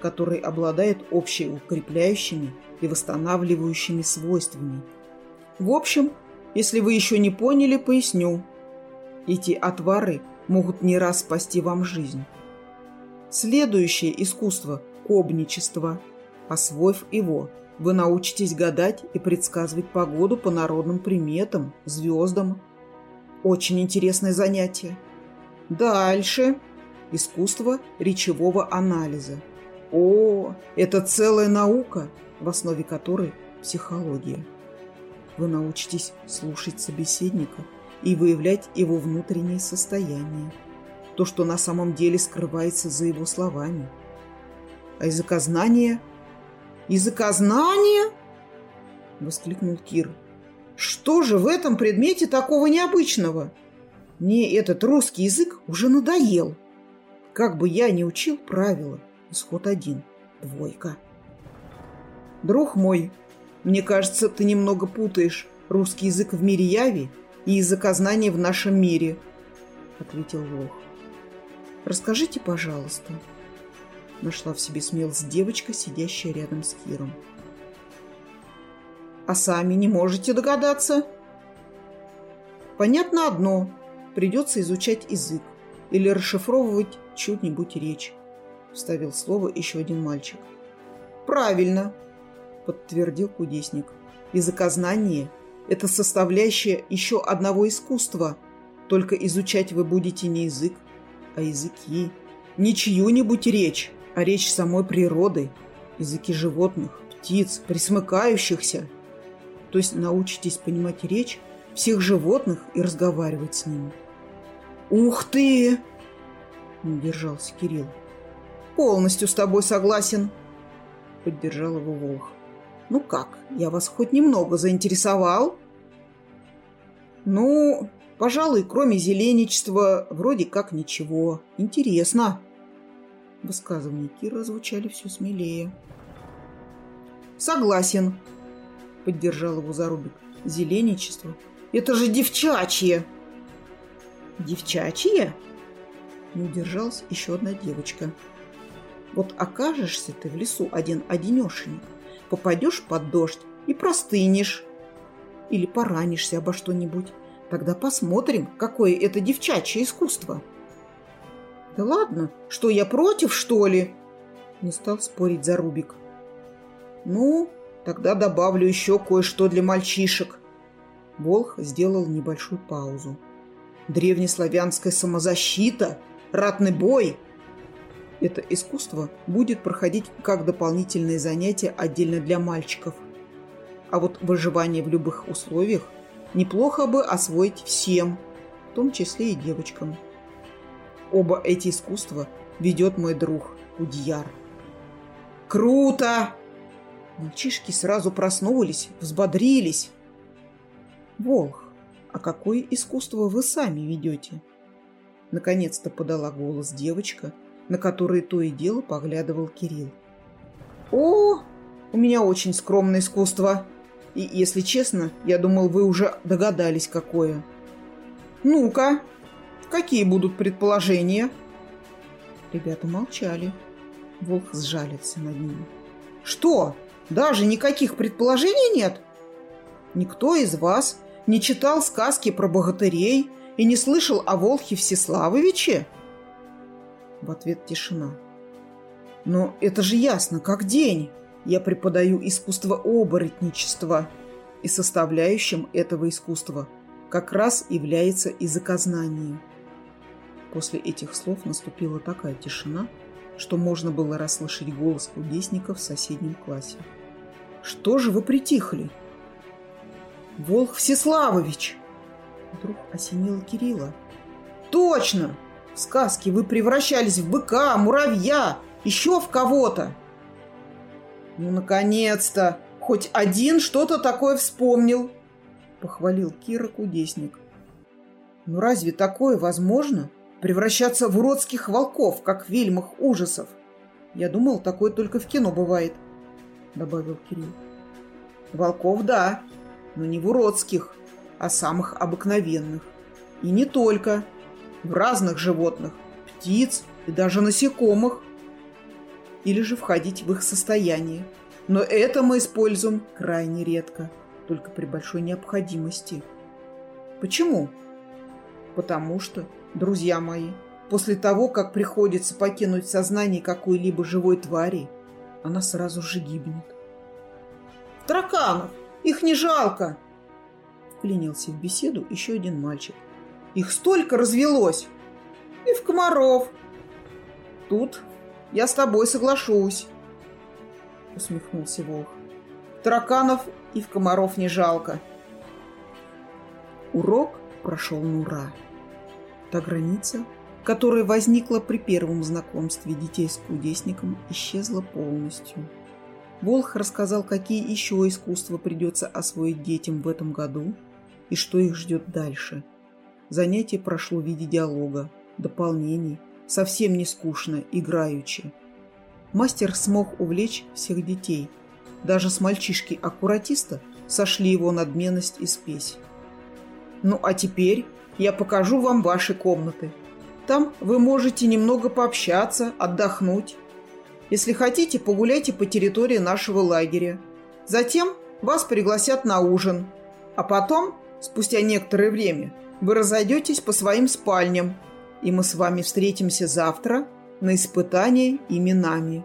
которые обладают общеукрепляющими и восстанавливающими свойствами. В общем, если вы еще не поняли, поясню. Эти отвары могут не раз спасти вам жизнь. Следующее искусство – кобничество. Освоив его, вы научитесь гадать и предсказывать погоду по народным приметам, звездам. Очень интересное занятие. Дальше. Искусство речевого анализа. О, это целая наука, в основе которой психология. Вы научитесь слушать собеседника и выявлять его внутреннее состояние, то, что на самом деле скрывается за его словами. А языкознание... «Языкознание?» — воскликнул Кир. «Что же в этом предмете такого необычного? Мне этот русский язык уже надоел. Как бы я ни учил правила, исход один — двойка». «Друг мой, мне кажется, ты немного путаешь русский язык в мире яви и языкознание в нашем мире», — ответил Волх. «Расскажите, пожалуйста». Нашла в себе смелость девочка, сидящая рядом с Киром. «А сами не можете догадаться?» «Понятно одно. Придется изучать язык или расшифровывать чуть-нибудь речь», — вставил слово еще один мальчик. «Правильно», — подтвердил кудесник. «Языкознание — это составляющая еще одного искусства. Только изучать вы будете не язык, а языки. Не чью-нибудь речь, а речь самой природы, языки животных, птиц, присмыкающихся. То есть научитесь понимать речь всех животных и разговаривать с ними. «Ух ты!» – не держался Кирилл. «Полностью с тобой согласен!» – поддержал его Волх. «Ну как, я вас хоть немного заинтересовал?» «Ну, пожалуй, кроме зеленичества, вроде как ничего. Интересно!» Высказывания Кира звучали все смелее. «Согласен», — поддержал его Зарубик. «Зеленичество? Это же девчачье!» «Девчачье?» Не удержалась еще одна девочка. «Вот окажешься ты в лесу один-одинешенек, попадешь под дождь и простынешь. Или поранишься обо что-нибудь. Тогда посмотрим, какое это девчачье искусство». «Да ладно, что я против, что ли?» Не стал спорить Зарубик. «Ну, тогда добавлю еще кое-что для мальчишек». Волх сделал небольшую паузу. «Древнеславянская самозащита, ратный бой. Это искусство будет проходить как дополнительное занятие отдельно для мальчиков. А вот выживание в любых условиях неплохо бы освоить всем, в том числе и девочкам». Оба эти искусства ведет мой друг Удьяр. «Круто!» Мальчишки сразу проснулись, взбодрились. «Волх, а какое искусство вы сами ведете?» Наконец-то подала голос девочка, на которой то и дело поглядывал Кирилл. «О, у меня очень скромное искусство. И, если честно, я думал, вы уже догадались, какое. Ну-ка, Какие будут предположения?» Ребята молчали. Волк сжалится над ними. «Что? Даже никаких предположений нет? Никто из вас не читал сказки про богатырей и не слышал о Волхе Всеславовиче?» В ответ тишина. «Но это же ясно, как день. Я преподаю искусство оборотничества, и составляющим этого искусства как раз является языкознание». После этих слов наступила такая тишина, что можно было расслышать голос кудесника в соседнем классе. «Что же вы притихли?» «Волх Всеславович!» Вдруг осенило Кирилла. «Точно! В сказке вы превращались в быка, муравья, еще в кого-то!» «Ну, наконец-то! Хоть один что-то такое вспомнил!» Похвалил Кира кудесник. «Ну разве такое возможно?» Превращаться в уродских волков, как в фильмах ужасов. Я думал, такое только в кино бывает, — добавил Кирилл. Волков – да, но не в уродских, а самых обыкновенных. И не только. В разных животных, птиц и даже насекомых. Или же входить в их состояние. Но это мы используем крайне редко, только при большой необходимости. Почему? Потому что, друзья мои, после того, как приходится покинуть сознание какой-либо живой твари, она сразу же гибнет. «Тараканов! Их не жалко!» Вклинился в беседу еще один мальчик. «Их столько развелось!» «И в комаров!» «Тут я с тобой соглашусь!» Усмехнулся Волх. «Тараканов и в комаров не жалко!» Урок прошел на ура. Та граница, которая возникла при первом знакомстве детей с кудесником, исчезла полностью. Волх рассказал, какие еще искусства придется освоить детям в этом году и что их ждет дальше. Занятие прошло в виде диалога, дополнений, совсем не скучно, играючи. Мастер смог увлечь всех детей. Даже с мальчишки-аккуратиста сошли его надменность и спесь. «Ну а теперь я покажу вам ваши комнаты. Там вы можете немного пообщаться, отдохнуть. Если хотите, погуляйте по территории нашего лагеря. Затем вас пригласят на ужин. А потом, спустя некоторое время, вы разойдетесь по своим спальням, и мы с вами встретимся завтра на испытании именами.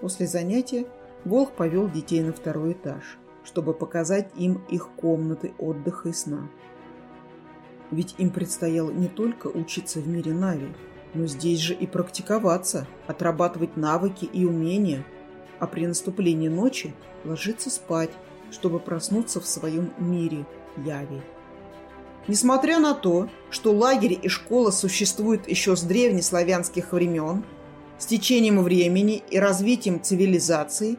После занятия Волк повел детей на второй этаж, чтобы показать им их комнаты отдыха и сна. Ведь им предстояло не только учиться в мире Нави, но здесь же и практиковаться, отрабатывать навыки и умения, а при наступлении ночи ложиться спать, чтобы проснуться в своем мире Яви. Несмотря на то, что лагерь и школа существуют еще с древнеславянских времен, с течением времени и развитием цивилизации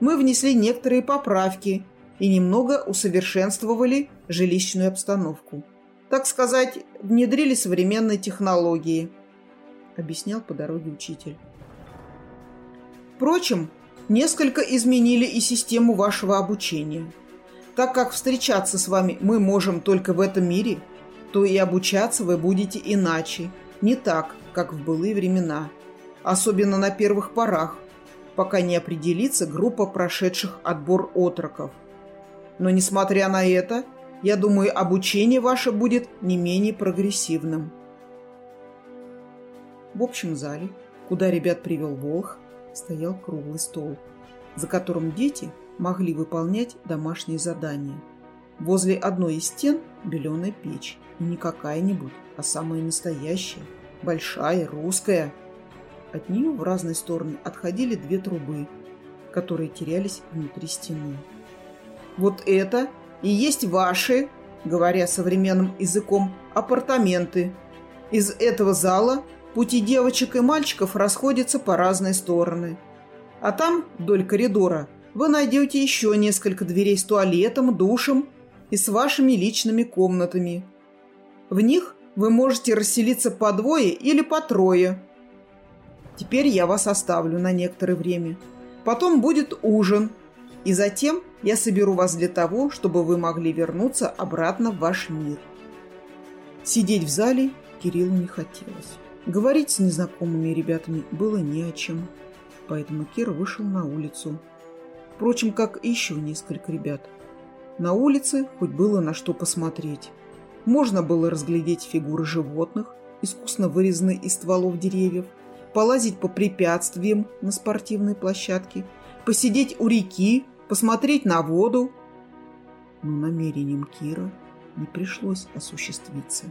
мы внесли некоторые поправки и немного усовершенствовали жилищную обстановку. Так сказать, внедрили современные технологии –— объяснял по дороге учитель. Впрочем, несколько изменили и систему вашего обучения. Так как встречаться с вами мы можем только в этом мире, то и обучаться вы будете иначе, не так, как в былые времена, особенно на первых порах, пока не определится группа прошедших отбор отроков. Но несмотря на это, я думаю, обучение ваше будет не менее прогрессивным. В общем зале, куда ребят привел Волх, стоял круглый стол, за которым дети могли выполнять домашние задания. Возле одной из стен беленая печь, и не какая-нибудь, а самая настоящая, большая, русская. От нее в разные стороны отходили две трубы, которые терялись внутри стены. Вот это и есть ваши, говоря современным языком, апартаменты. Из этого зала Пути девочек и мальчиков расходятся по разные стороны. А там, вдоль коридора, вы найдете еще несколько дверей с туалетом, душем и с вашими личными комнатами. В них вы можете расселиться по двое или по трое. Теперь я вас оставлю на некоторое время. Потом будет ужин. И затем я соберу вас для того, чтобы вы могли вернуться обратно в ваш мир. Сидеть в зале Кириллу не хотелось. Говорить с незнакомыми ребятами было не о чем, поэтому Кир вышел на улицу. Впрочем, как еще несколько ребят. На улице хоть было на что посмотреть. Можно было разглядеть фигуры животных, искусно вырезанные из стволов деревьев, полазить по препятствиям на спортивной площадке, посидеть у реки, посмотреть на воду. Но намерением Кира не пришлось осуществиться.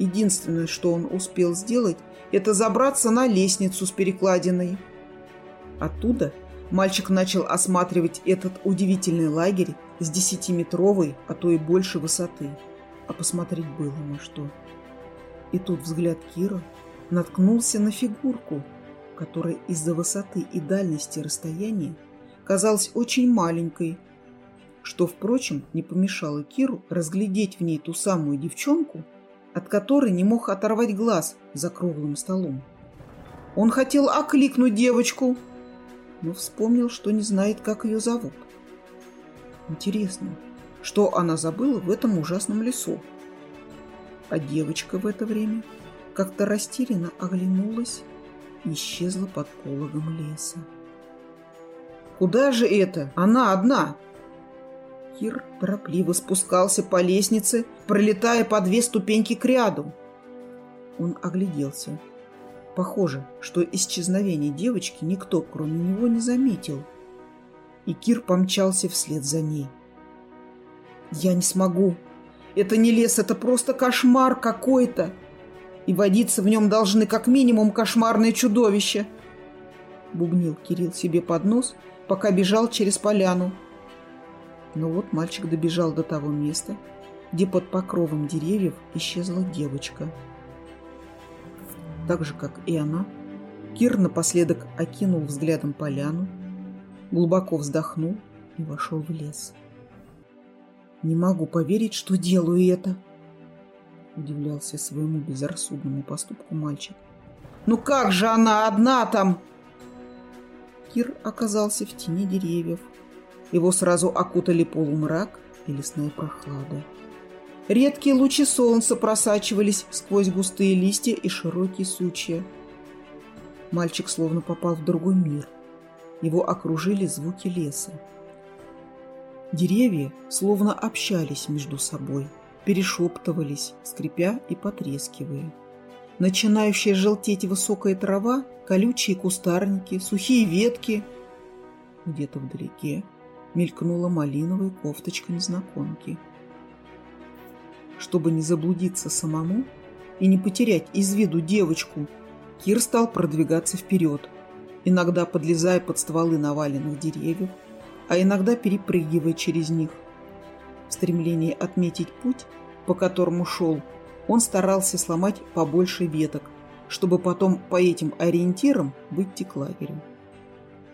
Единственное, что он успел сделать, это забраться на лестницу с перекладиной. Оттуда мальчик начал осматривать этот удивительный лагерь с десятиметровой, а то и больше высоты. А посмотреть было на что. И тут взгляд Кира наткнулся на фигурку, которая из-за высоты и дальности расстояния казалась очень маленькой, что, впрочем, не помешало Киру разглядеть в ней ту самую девчонку, от которой не мог оторвать глаз за круглым столом. Он хотел окликнуть девочку, но вспомнил, что не знает, как ее зовут. Интересно, что она забыла в этом ужасном лесу? А девочка в это время как-то растерянно оглянулась и исчезла под пологом леса. «Куда же это? Она одна!» Кир торопливо спускался по лестнице, пролетая по две ступеньки к ряду. Он огляделся. Похоже, что исчезновение девочки никто, кроме него, не заметил. И Кир помчался вслед за ней. «Я не смогу. Это не лес, это просто кошмар какой-то. И водиться в нем должны как минимум кошмарные чудовища!» Бубнил Кирилл себе под нос, пока бежал через поляну. Но вот мальчик добежал до того места, где под покровом деревьев исчезла девочка – так же, как и она, Кир напоследок окинул взглядом поляну, глубоко вздохнул и вошел в лес. «Не могу поверить, что делаю это!» Удивлялся своему безрассудному поступку мальчик. «Ну как же она одна там?» Кир оказался в тени деревьев. Его сразу окутали полумрак и лесная прохлада. Редкие лучи солнца просачивались сквозь густые листья и широкие сучья. Мальчик словно попал в другой мир. Его окружили звуки леса. Деревья словно общались между собой, перешептывались, скрипя и потрескивая. Начинающая желтеть высокая трава, колючие кустарники, сухие ветки. Где-то вдалеке мелькнула малиновая кофточка незнакомки – чтобы не заблудиться самому и не потерять из виду девочку, Кир стал продвигаться вперед, иногда подлезая под стволы наваленных деревьев, а иногда перепрыгивая через них. В стремлении отметить путь, по которому шел, он старался сломать побольше веток, чтобы потом по этим ориентирам выйти к лагерю.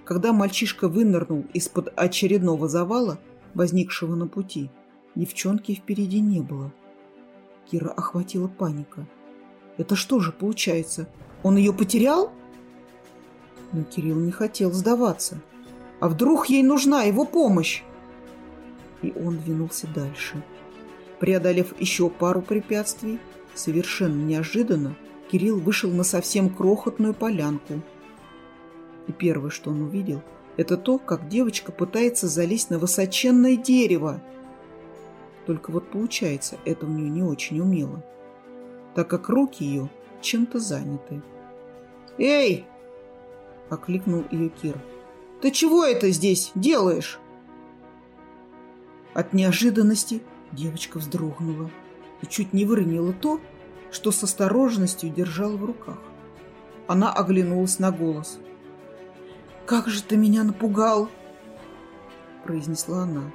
Когда мальчишка вынырнул из-под очередного завала, возникшего на пути, девчонки впереди не было. Кира охватила паника. Это что же получается? Он ее потерял? Но Кирилл не хотел сдаваться. А вдруг ей нужна его помощь? И он двинулся дальше. Преодолев еще пару препятствий, совершенно неожиданно Кирилл вышел на совсем крохотную полянку. И первое, что он увидел, это то, как девочка пытается залезть на высоченное дерево. Только вот получается это у нее не очень умело, так как руки ее чем-то заняты. «Эй!» – окликнул ее Кир. «Ты чего это здесь делаешь?» От неожиданности девочка вздрогнула и чуть не выронила то, что с осторожностью держала в руках. Она оглянулась на голос. «Как же ты меня напугал!» – произнесла она.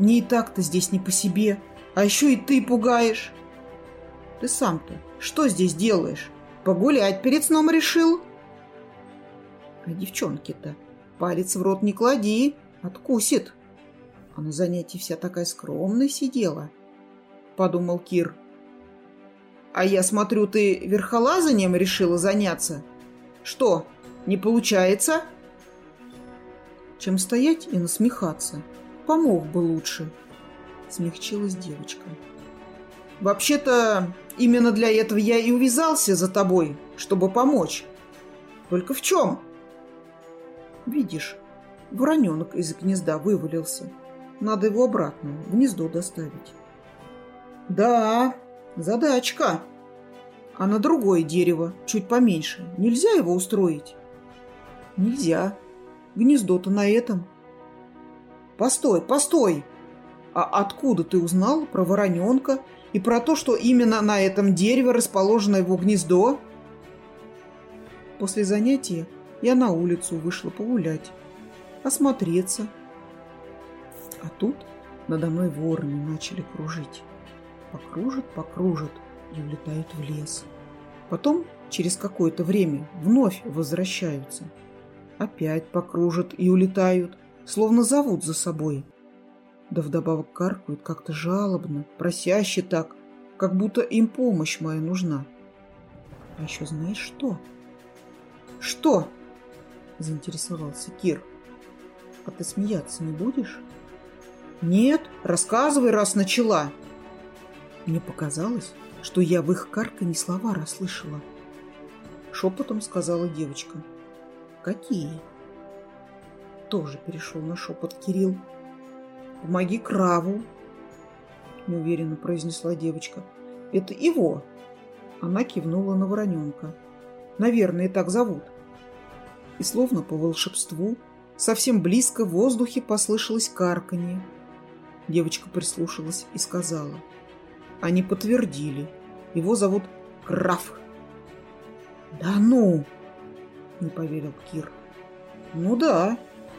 Мне и так-то здесь не по себе, а еще и ты пугаешь. Ты сам-то что здесь делаешь? Погулять перед сном решил? А девчонки-то палец в рот не клади, откусит. А на занятии вся такая скромная сидела, подумал Кир. А я смотрю, ты верхолазанием решила заняться. Что, не получается? Чем стоять и насмехаться? помог бы лучше», — смягчилась девочка. «Вообще-то, именно для этого я и увязался за тобой, чтобы помочь. Только в чем?» «Видишь, вороненок из гнезда вывалился. Надо его обратно в гнездо доставить». «Да, задачка. А на другое дерево, чуть поменьше, нельзя его устроить?» «Нельзя. Гнездо-то на этом». Постой, постой! А откуда ты узнал про вороненка и про то, что именно на этом дереве расположено его гнездо? После занятия я на улицу вышла погулять, осмотреться. А тут надо мной вороны начали кружить. Покружат, покружат и улетают в лес. Потом, через какое-то время, вновь возвращаются. Опять покружат и улетают – словно зовут за собой. Да вдобавок каркают как-то жалобно, просяще так, как будто им помощь моя нужна. А еще знаешь что? Что? Заинтересовался Кир. А ты смеяться не будешь? Нет, рассказывай, раз начала. Мне показалось, что я в их карканье слова расслышала. Шепотом сказала девочка. Какие? Тоже перешел на шепот Кирилл. Помоги Краву, неуверенно произнесла девочка. Это его. Она кивнула на вороненка. Наверное, так зовут. И словно по волшебству, совсем близко в воздухе послышалось карканье. Девочка прислушалась и сказала. Они подтвердили. Его зовут Краф. «Да ну!» – не поверил Кир. «Ну да»,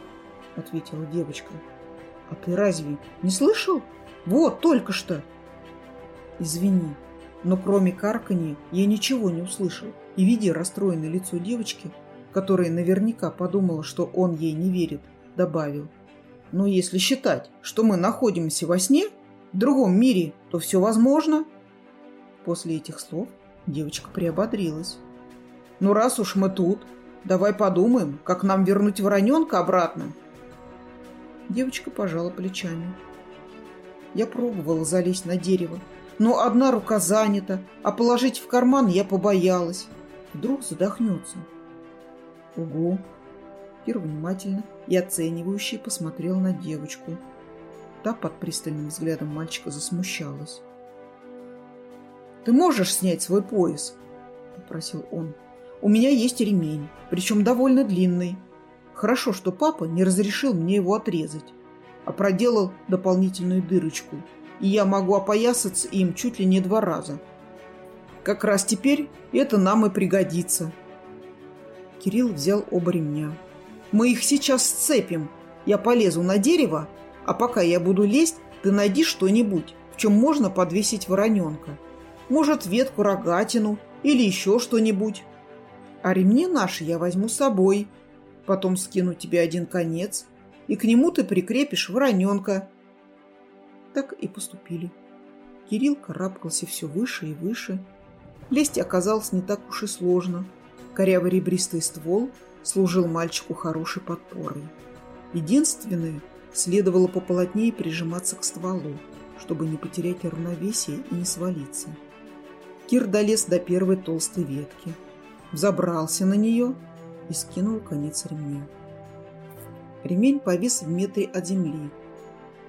– ответила девочка. «А ты разве не слышал? Вот, только что!» «Извини, но кроме карканья я ничего не услышал, и, видя расстроенное лицо девочки, которая наверняка подумала, что он ей не верит, добавил. «Но если считать, что мы находимся во сне, в другом мире, то все возможно». После этих слов девочка приободрилась. «Ну, раз уж мы тут, давай подумаем, как нам вернуть вороненка обратно». Девочка пожала плечами. Я пробовала залезть на дерево, но одна рука занята, а положить в карман я побоялась. Вдруг задохнется. Угу. Кир внимательно и оценивающе посмотрел на девочку. Та под пристальным взглядом мальчика засмущалась. «Ты можешь снять свой пояс?» – попросил он. «У меня есть ремень, причем довольно длинный. Хорошо, что папа не разрешил мне его отрезать, а проделал дополнительную дырочку – и я могу опоясаться им чуть ли не два раза. Как раз теперь это нам и пригодится. Кирилл взял оба ремня. Мы их сейчас сцепим. Я полезу на дерево, а пока я буду лезть, ты найди что-нибудь, в чем можно подвесить вороненка. Может, ветку рогатину или еще что-нибудь. А ремни наши я возьму с собой. Потом скину тебе один конец, и к нему ты прикрепишь вороненка – так и поступили. Кирилл карабкался все выше и выше. Лезть оказалось не так уж и сложно. Корявый ребристый ствол служил мальчику хорошей подпорой. Единственное, следовало поплотнее прижиматься к стволу, чтобы не потерять равновесие и не свалиться. Кир долез до первой толстой ветки, взобрался на нее и скинул конец ремня. Ремень повис в метре от земли,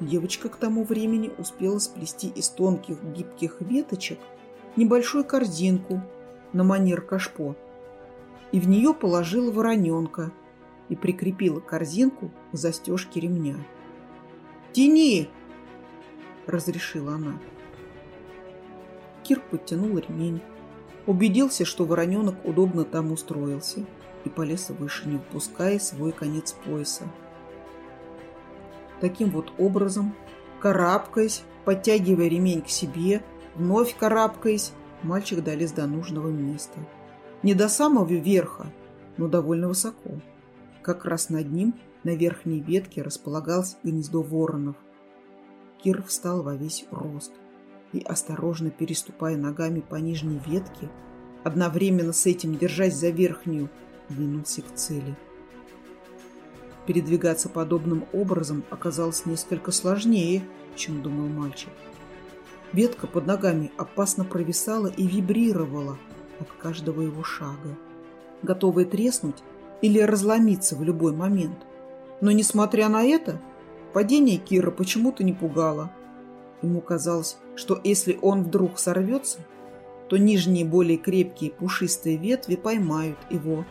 Девочка к тому времени успела сплести из тонких гибких веточек небольшую корзинку на манер кашпо и в нее положила вороненка и прикрепила корзинку к застежке ремня. «Тяни!» – разрешила она. Кир подтянул ремень, убедился, что вороненок удобно там устроился и полез выше, не впуская свой конец пояса. Таким вот образом, карабкаясь, подтягивая ремень к себе, вновь карабкаясь, мальчик долез до нужного места. Не до самого верха, но довольно высоко. Как раз над ним на верхней ветке располагалось гнездо воронов. Кир встал во весь рост и, осторожно переступая ногами по нижней ветке, одновременно с этим держась за верхнюю, двинулся к цели – Передвигаться подобным образом оказалось несколько сложнее, чем думал мальчик. Ветка под ногами опасно провисала и вибрировала от каждого его шага, готовая треснуть или разломиться в любой момент. Но, несмотря на это, падение Кира почему-то не пугало. Ему казалось, что если он вдруг сорвется, то нижние более крепкие пушистые ветви поймают его,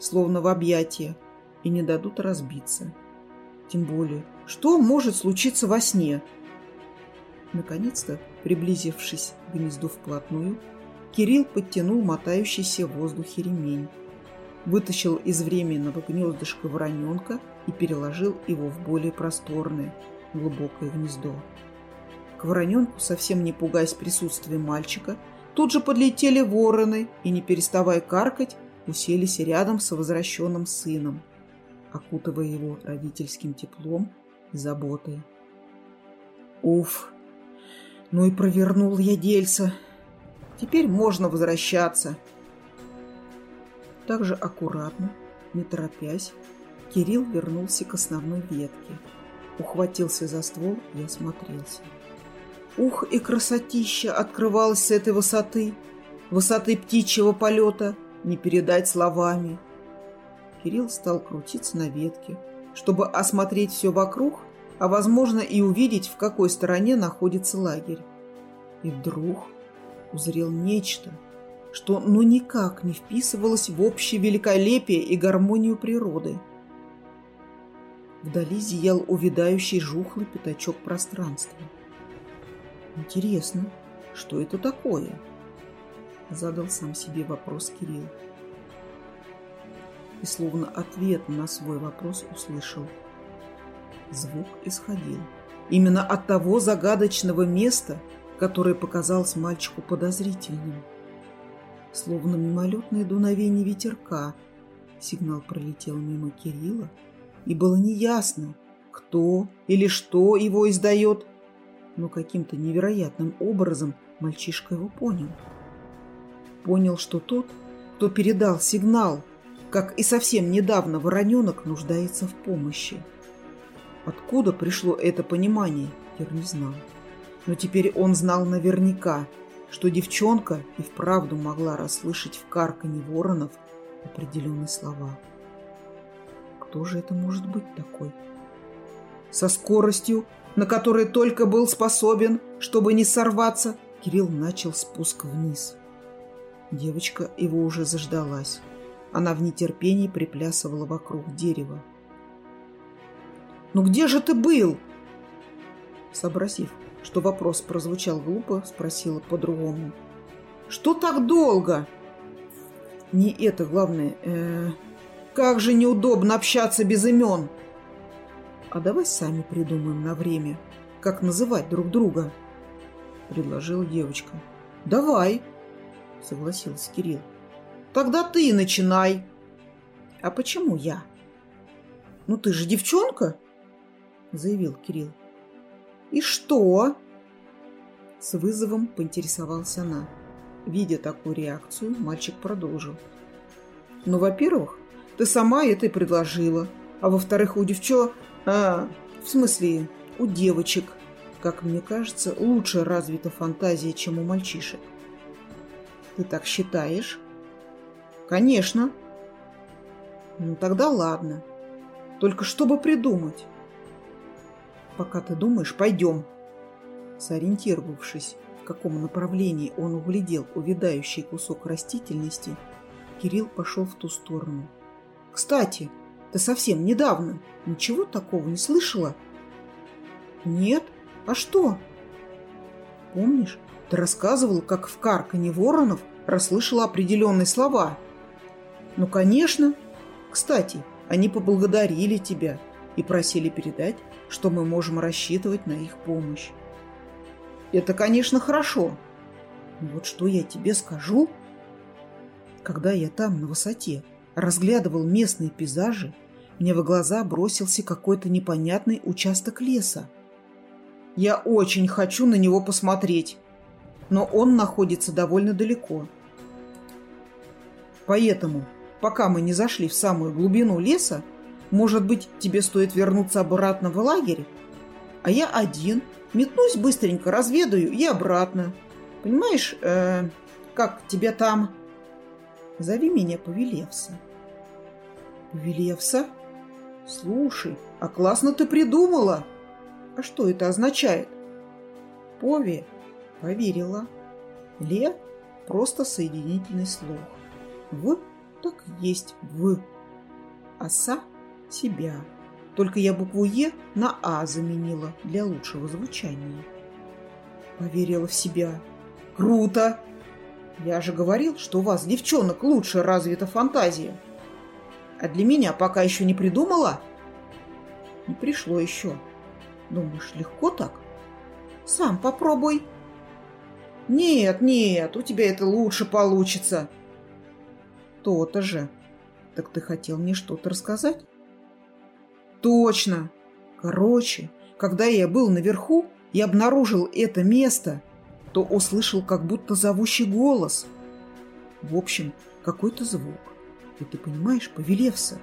словно в объятия, и не дадут разбиться. Тем более, что может случиться во сне? Наконец-то, приблизившись к гнезду вплотную, Кирилл подтянул мотающийся в воздухе ремень, вытащил из временного гнездышка вороненка и переложил его в более просторное, глубокое гнездо. К вороненку, совсем не пугаясь присутствия мальчика, тут же подлетели вороны и, не переставая каркать, уселись рядом с возвращенным сыном окутывая его родительским теплом и заботой. Уф, ну и провернул я дельца. Теперь можно возвращаться. Так же аккуратно, не торопясь, Кирилл вернулся к основной ветке ухватился за ствол и осмотрелся. Ух, и красотища открывалась с этой высоты, высоты птичьего полета, не передать словами. Кирилл стал крутиться на ветке, чтобы осмотреть все вокруг, а, возможно, и увидеть, в какой стороне находится лагерь. И вдруг узрел нечто, что ну никак не вписывалось в общее великолепие и гармонию природы. Вдали зиял увядающий жухлый пятачок пространства. Интересно, что это такое? Задал сам себе вопрос Кирилл. И словно ответ на свой вопрос услышал. Звук исходил. Именно от того загадочного места, которое показалось мальчику подозрительным. Словно мимолетное дуновение ветерка, сигнал пролетел мимо Кирилла, и было неясно, кто или что его издает, но каким-то невероятным образом мальчишка его понял. Понял, что тот, кто передал сигнал, как и совсем недавно вороненок нуждается в помощи. Откуда пришло это понимание, Кир не знал. Но теперь он знал наверняка, что девчонка и вправду могла расслышать в карканье воронов определенные слова. Кто же это может быть такой? Со скоростью, на которой только был способен, чтобы не сорваться, Кирилл начал спуск вниз. Девочка его уже заждалась. Она в нетерпении приплясывала вокруг дерева. «Ну где же ты был?» Сообразив, что вопрос прозвучал глупо, спросила по-другому. «Что так долго?» «Не это главное. Э -э как же неудобно общаться без имен!» «А давай сами придумаем на время, как называть друг друга», — предложила девочка. «Давай», — согласился Кирилл. «Тогда ты начинай». «А почему я?» «Ну ты же девчонка», — заявил Кирилл. «И что?» С вызовом поинтересовался она. Видя такую реакцию, мальчик продолжил. «Ну, во-первых, ты сама это и предложила. А во-вторых, у девчонок а, в смысле, у девочек, как мне кажется, лучше развита фантазия, чем у мальчишек. Ты так считаешь? Конечно. Ну тогда ладно. Только чтобы придумать. Пока ты думаешь, пойдем. Сориентировавшись, в каком направлении он углядел увядающий кусок растительности, Кирилл пошел в ту сторону. Кстати, ты совсем недавно ничего такого не слышала? Нет? А что? Помнишь, ты рассказывал, как в карканье воронов расслышала определенные слова? Ну, конечно. Кстати, они поблагодарили тебя и просили передать, что мы можем рассчитывать на их помощь. Это, конечно, хорошо. Но вот что я тебе скажу. Когда я там, на высоте, разглядывал местные пейзажи, мне в глаза бросился какой-то непонятный участок леса. Я очень хочу на него посмотреть, но он находится довольно далеко. Поэтому, пока мы не зашли в самую глубину леса, может быть, тебе стоит вернуться обратно в лагерь? А я один, метнусь быстренько, разведаю и обратно. Понимаешь, э, как тебя там... Зови меня Повелевса. Повелевса? Слушай, а классно ты придумала. А что это означает? Пови поверила. Ле – просто соединительный слог. В – так есть в. Оса – себя. Только я букву Е на А заменила для лучшего звучания. Поверила в себя. Круто! Я же говорил, что у вас, девчонок, лучше развита фантазия. А для меня пока еще не придумала? Не пришло еще. Думаешь, легко так? Сам попробуй. Нет, нет, у тебя это лучше получится. То-то же. Так ты хотел мне что-то рассказать? Точно. Короче, когда я был наверху и обнаружил это место, то услышал как будто зовущий голос. В общем, какой-то звук. И ты понимаешь, Повелевса,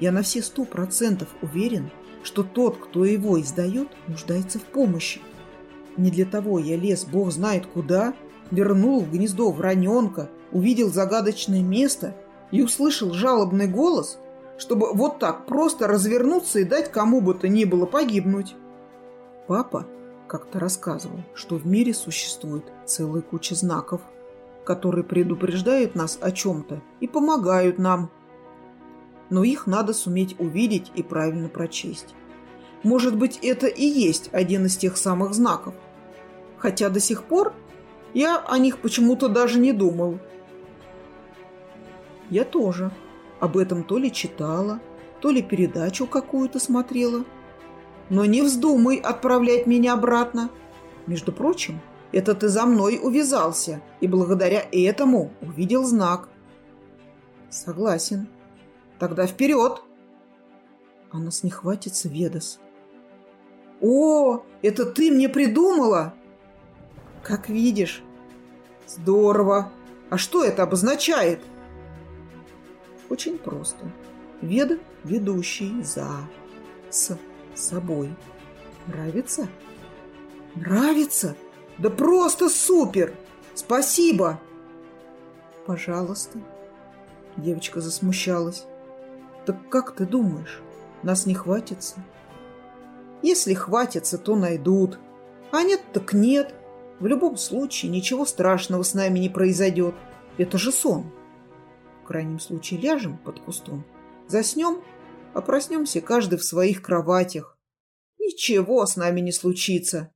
я на все сто процентов уверен, что тот, кто его издает, нуждается в помощи. Не для того я лез бог знает куда, вернул в гнездо враненка, увидел загадочное место и услышал жалобный голос, чтобы вот так просто развернуться и дать кому бы то ни было погибнуть. Папа как-то рассказывал, что в мире существует целая куча знаков, которые предупреждают нас о чем-то и помогают нам. Но их надо суметь увидеть и правильно прочесть. Может быть, это и есть один из тех самых знаков. Хотя до сих пор я о них почему-то даже не думал. Я тоже об этом то ли читала, то ли передачу какую-то смотрела – но не вздумай отправлять меня обратно. Между прочим, это ты за мной увязался, и благодаря этому увидел знак. Согласен. Тогда вперед. А нас не хватится, Ведас. О, это ты мне придумала? Как видишь. Здорово. А что это обозначает? Очень просто. Веда – ведущий за, с собой. Нравится? Нравится? Да просто супер! Спасибо! Пожалуйста. Девочка засмущалась. Так как ты думаешь, нас не хватится? Если хватится, то найдут. А нет, так нет. В любом случае ничего страшного с нами не произойдет. Это же сон. Крайнем случае ляжем под кустом, заснем а проснемся каждый в своих кроватях. Ничего с нами не случится.